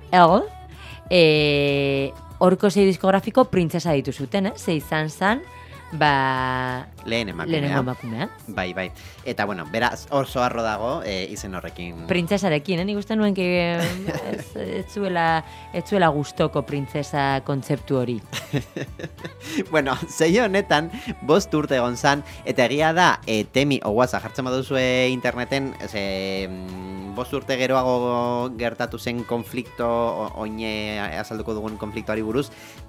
e, horko sello diskografiko printzesa ditu zuten, eh? Ze izan zan, ba... Lehen emakumea. Lehenengo emakumea. Bai, bai. Eta, bueno, beraz oso harro dago eh, izen horrekin. Printzesarekin, eh? Nik uste nuen que ez, ez, zuela, ez zuela gustoko printzesa kontzeptu hori. bueno, zeio honetan, bost urte egon zan, eta egia da, e, temi, oguaza, jartzen baduzue interneten, ze, mm, bost urte geroago gertatu zen konflikto, oine azalduko dugun konfliktoari buruz,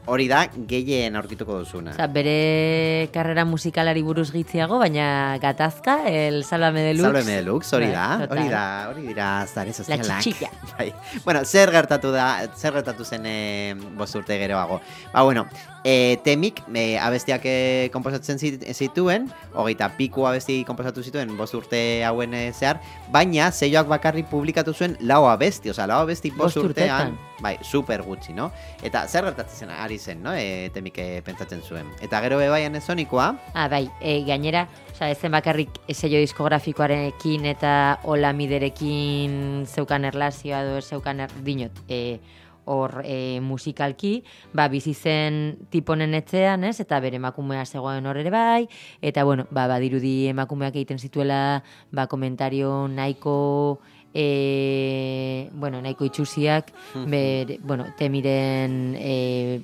hori da, gehien aurkituko duzuna. Osa, bere karrera musikalari buruz gitziago, baina gatazka, el Sálvame Deluxe. Sálvame Deluxe, hori da, total. hori da, hori dira zare sozialak. txitxilla. Bai. Bueno, zer gertatu da, zer gertatu zen e, bost urte geroago. Ba, bueno, e, temik e, abestiak e, komposatzen zit- zituen, hogeita piku abesti komposatu zituen bost urte hauen e, zehar, baina zeioak bakarri publikatu zuen lau abesti, oza, lau abesti bost, Bost urtean, urtetan. bai, super gutxi, no? Eta zer gertatzen zen, ari zen, no? E, temik e, pentsatzen zuen. Eta gero bebaian ezonikoa, Ah, bai, e, gainera, oza, ez zen bakarrik sello diskografikoarekin eta olamiderekin zeukan erlazioa edo zeukan er, dinot, e, hor e, musikalki, ba, bizi zen tiponen etxean, ez, eta bere emakumea zegoen hor ere bai, eta bueno, ba, badirudi emakumeak egiten zituela, ba, komentario nahiko e, bueno, nahiko itxusiak, bere, bueno, temiren e,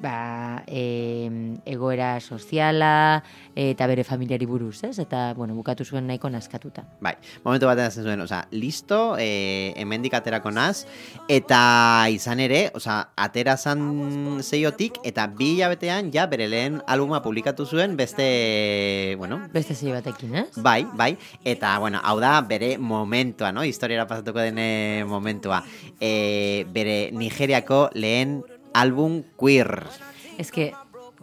ba, e, egoera soziala eta bere familiari buruz, ez? Eta, bueno, bukatu zuen nahiko naskatuta. Bai, momentu batean hazen zuen, osea, listo, eh, hemendik aterako naz, eta izan ere, osea, atera zan zeiotik, eta bi hilabetean ja bere lehen albuma publikatu zuen beste, bueno, Beste zei batekin, ez? Bai, bai, eta, bueno, hau da bere momentua, no? Historiara pasatuko den eh, momentua. E, bere Nigeriako lehen album queer. Ez que,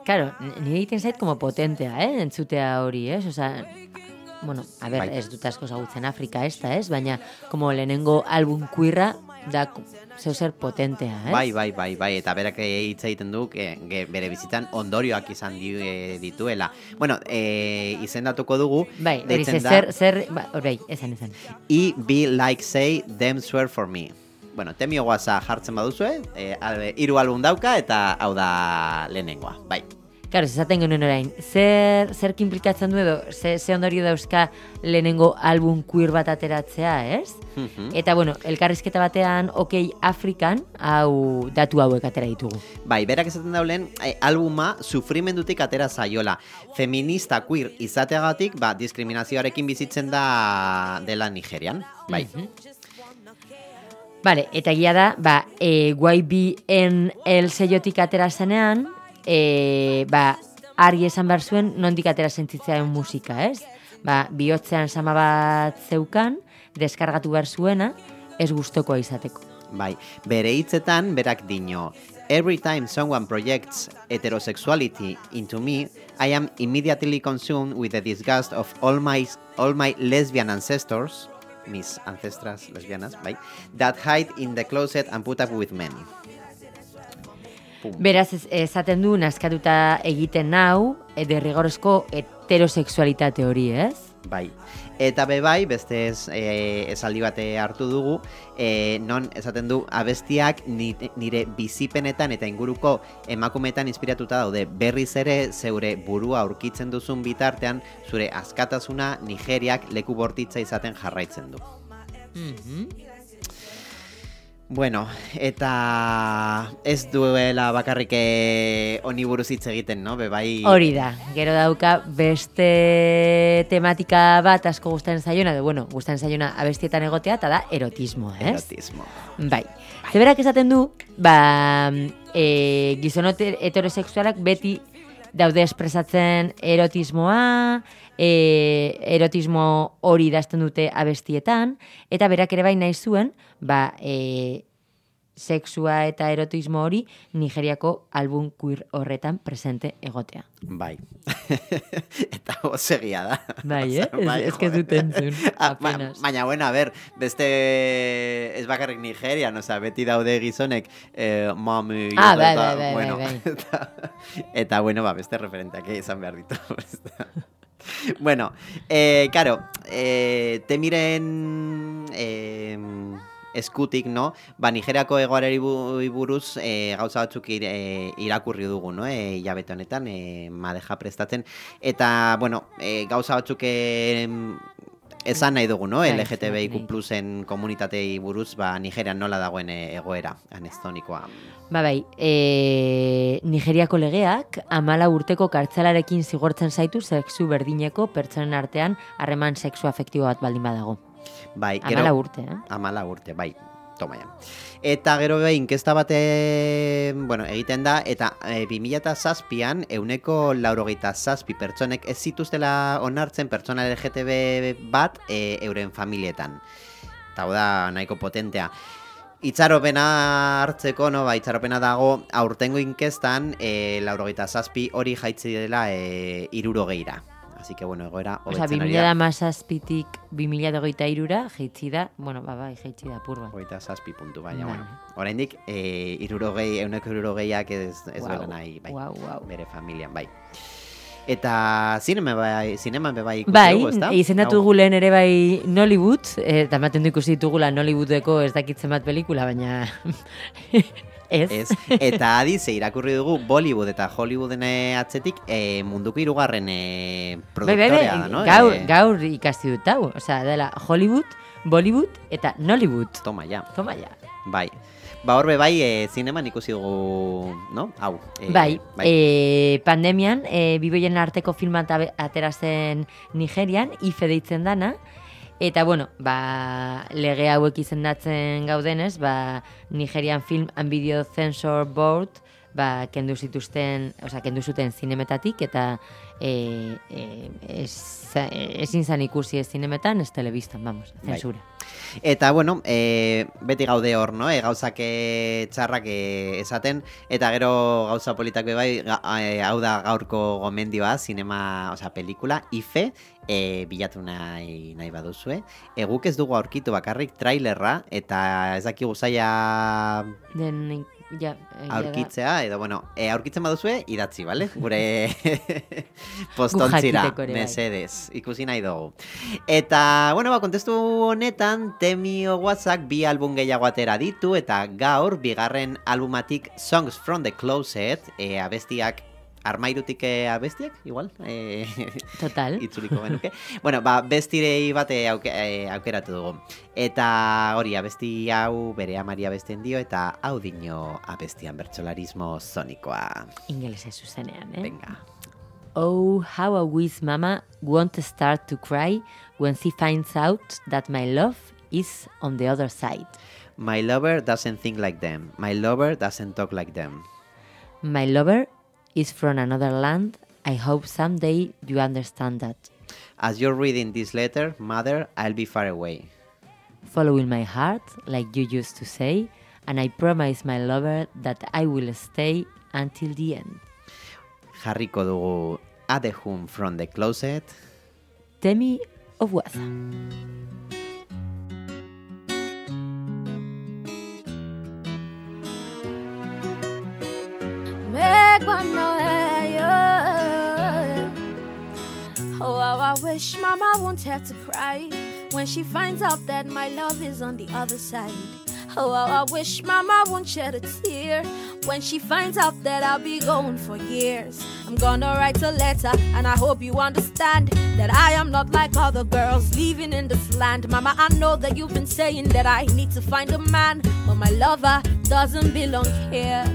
claro, n- nire egiten zait como potentea, eh? Entzutea hori, ez? Osa, bueno, a ber, Bai. ez dut asko zagutzen Afrika ez da, ez? Baina, como lehenengo album queerra, da zeu zer potentea, ez? Bai, bai, bai, bai, eta berak eh, hitz egiten du que bere bizitzan ondorioak izan di, eh, dituela. Bueno, eh, izendatuko dugu, Bai, hori deitzen ze, da, zer, zer, ba, hori, esan, esan. I be like say, them swear for me. Bueno, temio guaza jartzen baduzue, eh, hiru album dauka, eta hau da lehenengoa, bai. Claro, esaten genuen orain, zer, zer implikatzen du edo, ze, ze ondorio dauzka lehenengo album queer bat ateratzea, ez? Mhm. Eta, bueno, elkarrizketa batean, okei, Afrikan, hau datu hauek atera ditugu. Bai, berak esaten daulen, eh, albuma sufrimendutik atera zaiola. Feminista queer izateagatik, ba, diskriminazioarekin bizitzen da dela Nigerian. Bai. Mhm. Vale, eta egia da, ba, e, YBNL seiotik atera zenean, e, ba, argi esan behar zuen nondik atera sentitzearen musika, ez? Ba, bihotzean sama bat zeukan, deskargatu behar zuena, ez gustokoa izateko. Bai, bere hitzetan berak dino. Every time someone projects heterosexuality into me, I am immediately consumed with the disgust of all my, all my lesbian ancestors, mis ancestras lesbianas, bai, that hide in the closet and put up with men. Pum. Beraz, esaten du, naskatuta egiten nau, e, derrigorezko heterosexualitate hori, ez? Bai. Eta be bai, beste ez, e, esaldi bate hartu dugu, e, non esaten du abestiak ni- nire bizipenetan eta inguruko emakumetan inspiratuta daude. Berriz ere zeure burua aurkitzen duzun bitartean, zure askatasuna Nigeriak leku bortitza izaten jarraitzen du. Bueno, eta ez duela bakarrik eh, honi buruz hitz egiten, no? Be, bai... Hori da, gero dauka beste tematika bat asko gustatzen zaiona, edo bueno, gustatzen zaiona abestietan egotea, eta da erotismo, ez? Erotismo. Bai. Zeberak esaten du, ba, e, gizon heter- heterosexualak beti daude espresatzen erotismoa, e, erotismo hori idazten dute abestietan, eta berak ere bai nahi zuen, ba, e, sexua eta erotismo hori Nigeriako album queer horretan presente egotea. Bai. eta osegia da. Bai, eh? Osea, Ez- ez dut entzun, ba-. Baina, bueno, a ver, beste ez bakarrik Nigerian, osea, beti daude gizonek eh, mami... Ah, bai, bai, bai, bueno, bai, bai. Eta, eta, bueno, ba, beste referenteak izan behar ditu. bueno, eh, karo, eh, te miren... Eh, eskutik, no? Ba, Nigeriako egoarari bu- buruz eh, gauza batzuk ir, eh, irakurri dugu, no? Eh, hilabete honetan, eh, madeja prestatzen. Eta, bueno, eh, gauza batzuk eh, esan nahi dugu, no? Bai, LGTBIQ plusen komunitatei buruz, ba, Nigerian nola dagoen egoera, anestonikoa. Ba bai, e, Nigeriako legeak amala urteko kartzelarekin zigortzen zaitu sexu berdineko pertsonen artean harreman sexu afektibo bat baldin badago. Bai, Amala urte, eh? Amala urte, bai. Toma ja. Eta gero behin, inkesta bate, bueno, egiten da, eta e, 2007an, euneko laurogeita zazpi pertsonek ez zituztela onartzen pertsona LGTB bat e, euren familietan. Eta da, nahiko potentea. Itxaropena hartzeko, no, ba, itxaropena dago, aurtengo inkestan, e, laurogeita zazpi hori jaitzi dela e, irurogeira. Así que, bueno, egoera hobetzen ari 2000 da. da mazazpitik 2008 irura, jeitzi da, bueno, ba, bai, jeitzi da, pur bat. Hogeita zazpi puntu, baina, Bai. bueno. Oraindik, e, irurogei, euneko irurogeiak ez, ez duela nahi, bai, guau, guau. bere familian, bai. Eta zinema bai, zineman be bai ikusi Bai, dugu, ezta? izendatu Hau, dugu lehen ere bai Nollywood, eh, eta ematen du ikusi ditugula Nollywoodeko ez dakitzen bat pelikula, baina ez. Ez, eta adiz, irakurri dugu Bollywood eta Hollywooden eh, atzetik e, munduko hirugarren e, Bai, bai, bai, produktorea da, no? gaur, Eh, gaur ikasi dut hau, osea, dela Hollywood, Bollywood eta Nollywood. Toma ja. Toma ja. Bai. Ba, horbe bai, e, zineman ikusi dugu, no? Hau. eh, bai, E, pandemian, e, biboien arteko filma atera zen Nigerian, IFE deitzen dana, eta bueno, ba, lege hauek izendatzen gaudenez, ba, Nigerian Film and Video Censor Board, ba, kendu zituzten, osea, kendu zuten zinemetatik, eta e, e, ez, ezin zan ikusi ez zinemetan, ez telebistan, vamos, Bai. Eta, bueno, e, beti gaude hor, no? E, gauzak e, txarrak e, esaten, eta gero gauza politak bai, ga, hau da gaurko gomendioa, sinema, osea, pelikula, IFE, e, bilatu nahi, nahi baduzue. E, guk ez dugu aurkitu bakarrik trailerra, eta ez dakigu zaila Den, ja, da. aurkitzea, edo, bueno, e, aurkitzen baduzue, idatzi, bale? Gure postontzira, bai. mesedez, ikusi nahi dugu. Eta, bueno, ba, kontestu honetan, Temi Oguazak bi album gehiago atera ditu, eta gaur, bigarren albumatik Songs from the Closet, e, abestiak armairutik eh, abestiak, igual? E, Total. itzuliko genuke. bueno, ba, bestirei bate auke, eh, aukeratu dugu. Eta hori, abesti hau bere amari abesten dio, eta hau dino abestian bertsolarismo zonikoa. Ingelese zuzenean, eh? Venga. Oh, how I wish Mama won't start to cry when she finds out that my love is on the other side. My lover doesn't think like them. My lover doesn't talk like them. My lover is from another land. I hope someday you understand that. As you're reading this letter, mother, I'll be far away. Following my heart, like you used to say, and I promise my lover that I will stay until the end. Jarriko dugu Home from the Closet. Temi of Oh, I wish Mama won't have to cry when she finds out that my love is on the other side. Oh, I wish Mama won't shed a tear when she finds out that I'll be going for years. I'm gonna write a letter, and I hope you understand that I am not like other girls living in this land. Mama, I know that you've been saying that I need to find a man, but my lover doesn't belong here.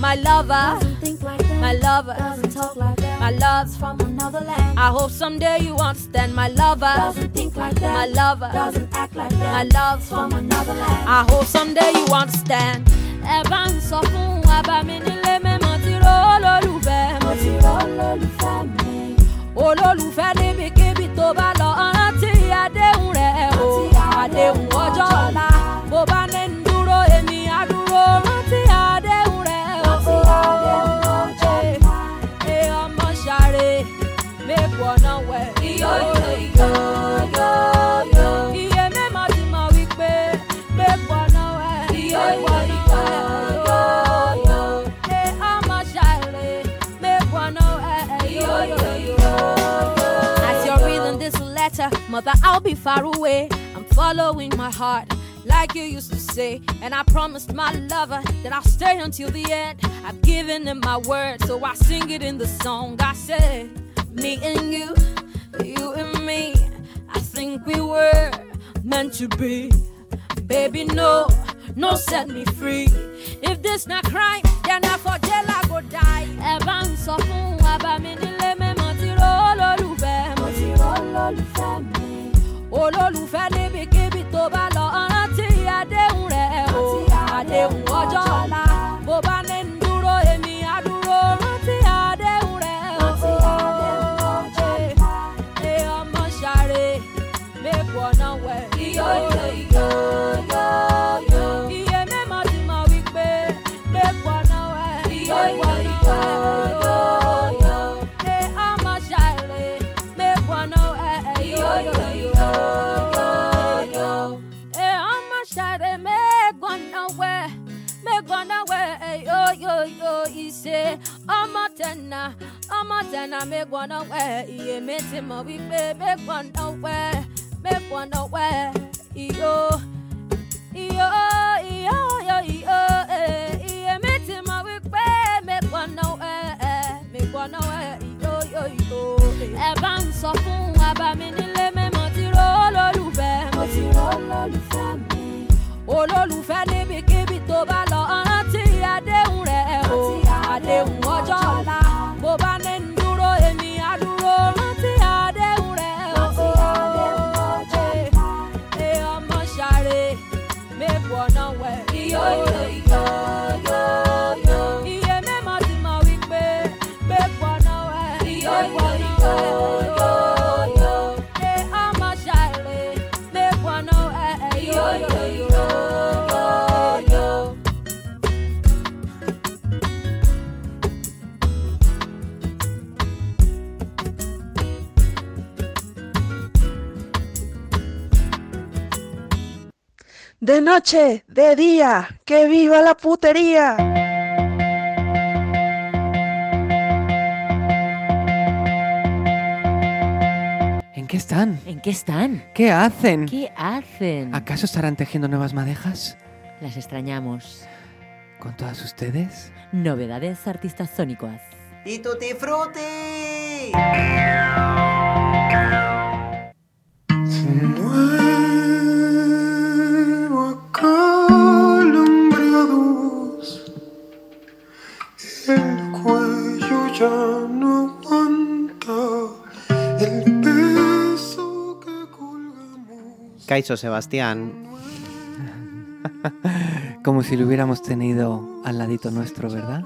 My lover like. My lover doesn't talk like that. My love's from another land. I hope someday you understand. My lover doesn't think like that. My lover doesn't act like that. My love's from another land. I hope someday you understand. Ẹ bá ń sọ fún mi nílé mi mo ti rò olólùfẹ́ mi. Mo ti rò olólùfẹ́ mi. Olólùfẹ́ níbikíbi tó bá lọ àdéhùn rẹ̀ o. Àdéhùn ọjọ́ far away. I'm following my heart. Like you used to say, and I promised my lover that I'll stay until the end. I've given him my word, so I sing it in the song. I said, Me and you, you and me, I think we were meant to be. Baby, no, no, set me free. If this not crime, then I for jail I go die. Olólùfẹ́ níbikíbi tó bá lọ, rántí àdéhùn rẹ̀ o. Àdéhùn ọjọ́ ọ̀la. Bó bá ní ń dúró, èmi á dúró, rántí àdéhùn rẹ̀ o. Ẹ ọmọ ṣàrè, make one wẹ̀. Iyo iyo yo ọmọtẹnà ọmọtẹnà mẹgbọnà wẹ iye mẹtì mọ wípé mẹgbọnà wẹ mẹgbọnà wẹ iyo iyo iyo iyo iyo eh, iye mẹtì mọ wípé mẹgbọnà wẹ mẹgbọnà wẹ iyo iyo iyo. Eh. ẹ bá ń sọ fún abami nílé mi mo ti rò olólùfẹ́ mo ti rò olólùfẹ́ mi olólùfẹ́ níbikíbi tó bá lọ ọ̀rántí àdéhùn rẹ̀ o. Àdéhùn ọjọ́ ọ̀la. Bó bá ní ń dúró, èmi á dúró, rántí àdéhùn rẹ̀ o. Ẹ ọmọ ṣàrè, make one wẹ̀. Iyo iyo De noche, de día, que viva la putería. ¿En qué están? ¿En qué están? ¿Qué hacen? ¿Qué hacen? ¿Acaso estarán tejiendo nuevas madejas? Las extrañamos. ¿Con todas ustedes? Novedades artistas sónicos. ¡Y tutti frutti! Caiso Sebastián. Como si lo hubiéramos tenido al ladito nuestro, ¿verdad?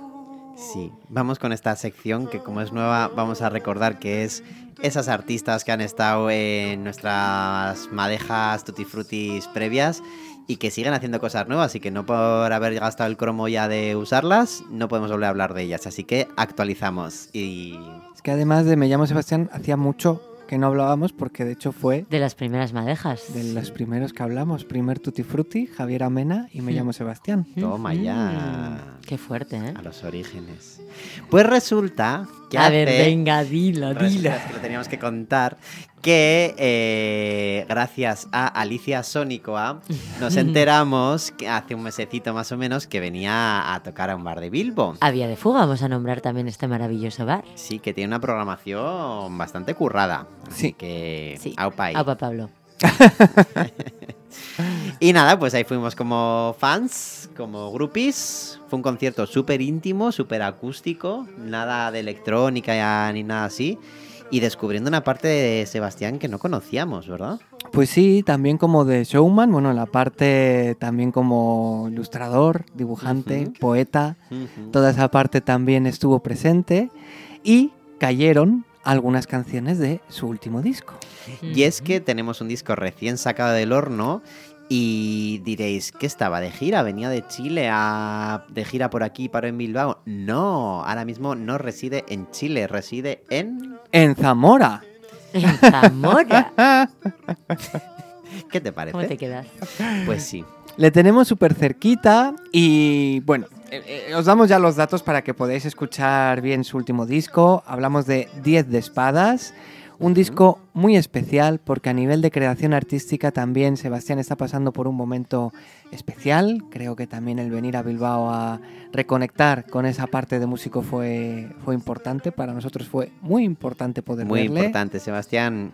Sí, vamos con esta sección que como es nueva vamos a recordar que es esas artistas que han estado en nuestras madejas tutti frutis previas y que siguen haciendo cosas nuevas y que no por haber gastado el cromo ya de usarlas no podemos volver a hablar de ellas, así que actualizamos y Es que además de Me llamo Sebastián, hacía mucho que no hablábamos porque de hecho fue De las primeras madejas. de los primeros que hablamos. Primer Tutti Frutti, Javier Amena y Me llamo Sebastián. toma ya. Qué fuerte, ¿eh? A los orígenes. Pues resulta que A ver, venga, dilo, dilo. es que lo teníamos que contar que eh, gracias a Alicia Sónicoa nos enteramos que hace un mesecito más o menos que venía a tocar a un bar de Bilbo. A Vía de Fuga vamos a nombrar también este maravilloso bar. Sí, que tiene una programación bastante currada. Así Sí. que Sí. aupa ahí. Aupa Pablo. Y nada, pues ahí fuimos como fans, como groupies. Fue un concierto súper íntimo, súper acústico, nada de electrónica ya ni nada así. Y descubriendo una parte de Sebastián que no conocíamos, ¿verdad? Pues sí, también como de showman, bueno, la parte también como ilustrador, dibujante, poeta, toda esa parte también estuvo presente y cayeron algunas canciones de su último disco. Y es que tenemos un disco recién sacado del horno y diréis, ¿qué estaba de gira? ¿Venía de Chile a, de gira por aquí, paró en Bilbao? No, ahora mismo no reside en Chile, reside en... En Zamora. En Zamora. ¿Qué te parece? ¿Cómo te quedas? Pues sí. Le tenemos súper cerquita y bueno, eh, eh, os damos ya los datos para que podáis escuchar bien su último disco. Hablamos de 10 de espadas, un disco muy especial porque a nivel de creación artística también Sebastián está pasando por un momento especial. Creo que también el venir a Bilbao a reconectar con esa parte de músico fue, fue importante. Para nosotros fue muy importante poder Muy verle. importante, Sebastián,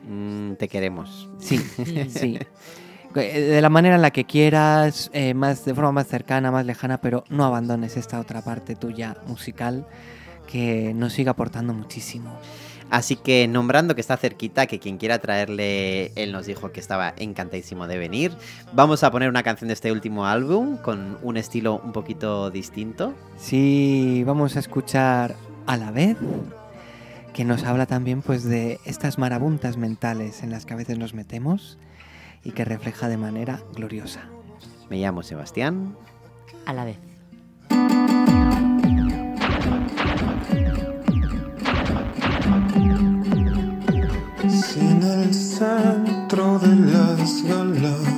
mm, te queremos. Sí, sí. Eh, De la manera en la que quieras, eh, más de forma más cercana, más lejana, pero no abandones esta otra parte tuya musical que nos sigue aportando muchísimo. Así que nombrando que está cerquita, que quien quiera traerle, él nos dijo que estaba encantadísimo de venir. Vamos a poner una canción de este último álbum con un estilo un poquito distinto. Sí, vamos a escuchar a la vez que nos habla también pues de estas marabuntas mentales en las que a veces nos metemos y que refleja de manera gloriosa. Me llamo Sebastián. A la vez. Centro de las galaxias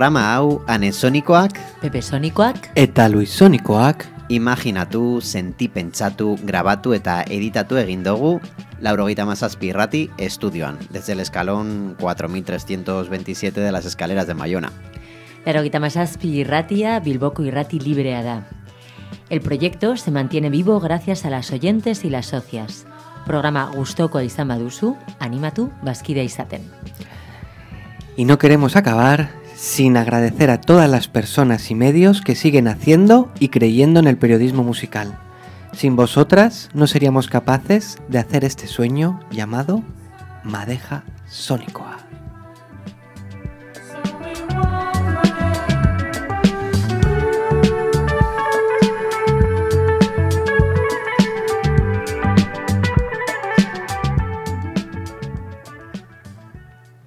Programa hau anesonikoak, Pepe Sonikoak, Eta Luis Sonikoak, imaginatu, senti pentsatu, grabatu eta editatu egin dugu laurogeita mazazpi irrati estudioan, desde el escalón 4327 de las escaleras de Mayona. Larogeita Masazpi irratia, Bilboko irrati librea da. El proyecto se mantiene vivo gracias a las oyentes y las socias. Programa gustokoa izan baduzu, animatu bazkidea izaten. Y no queremos acabar sin agradecer a todas las personas y medios que siguen haciendo y creyendo en el periodismo musical. Sin vosotras no seríamos capaces de hacer este sueño llamado Madeja Sónicoa.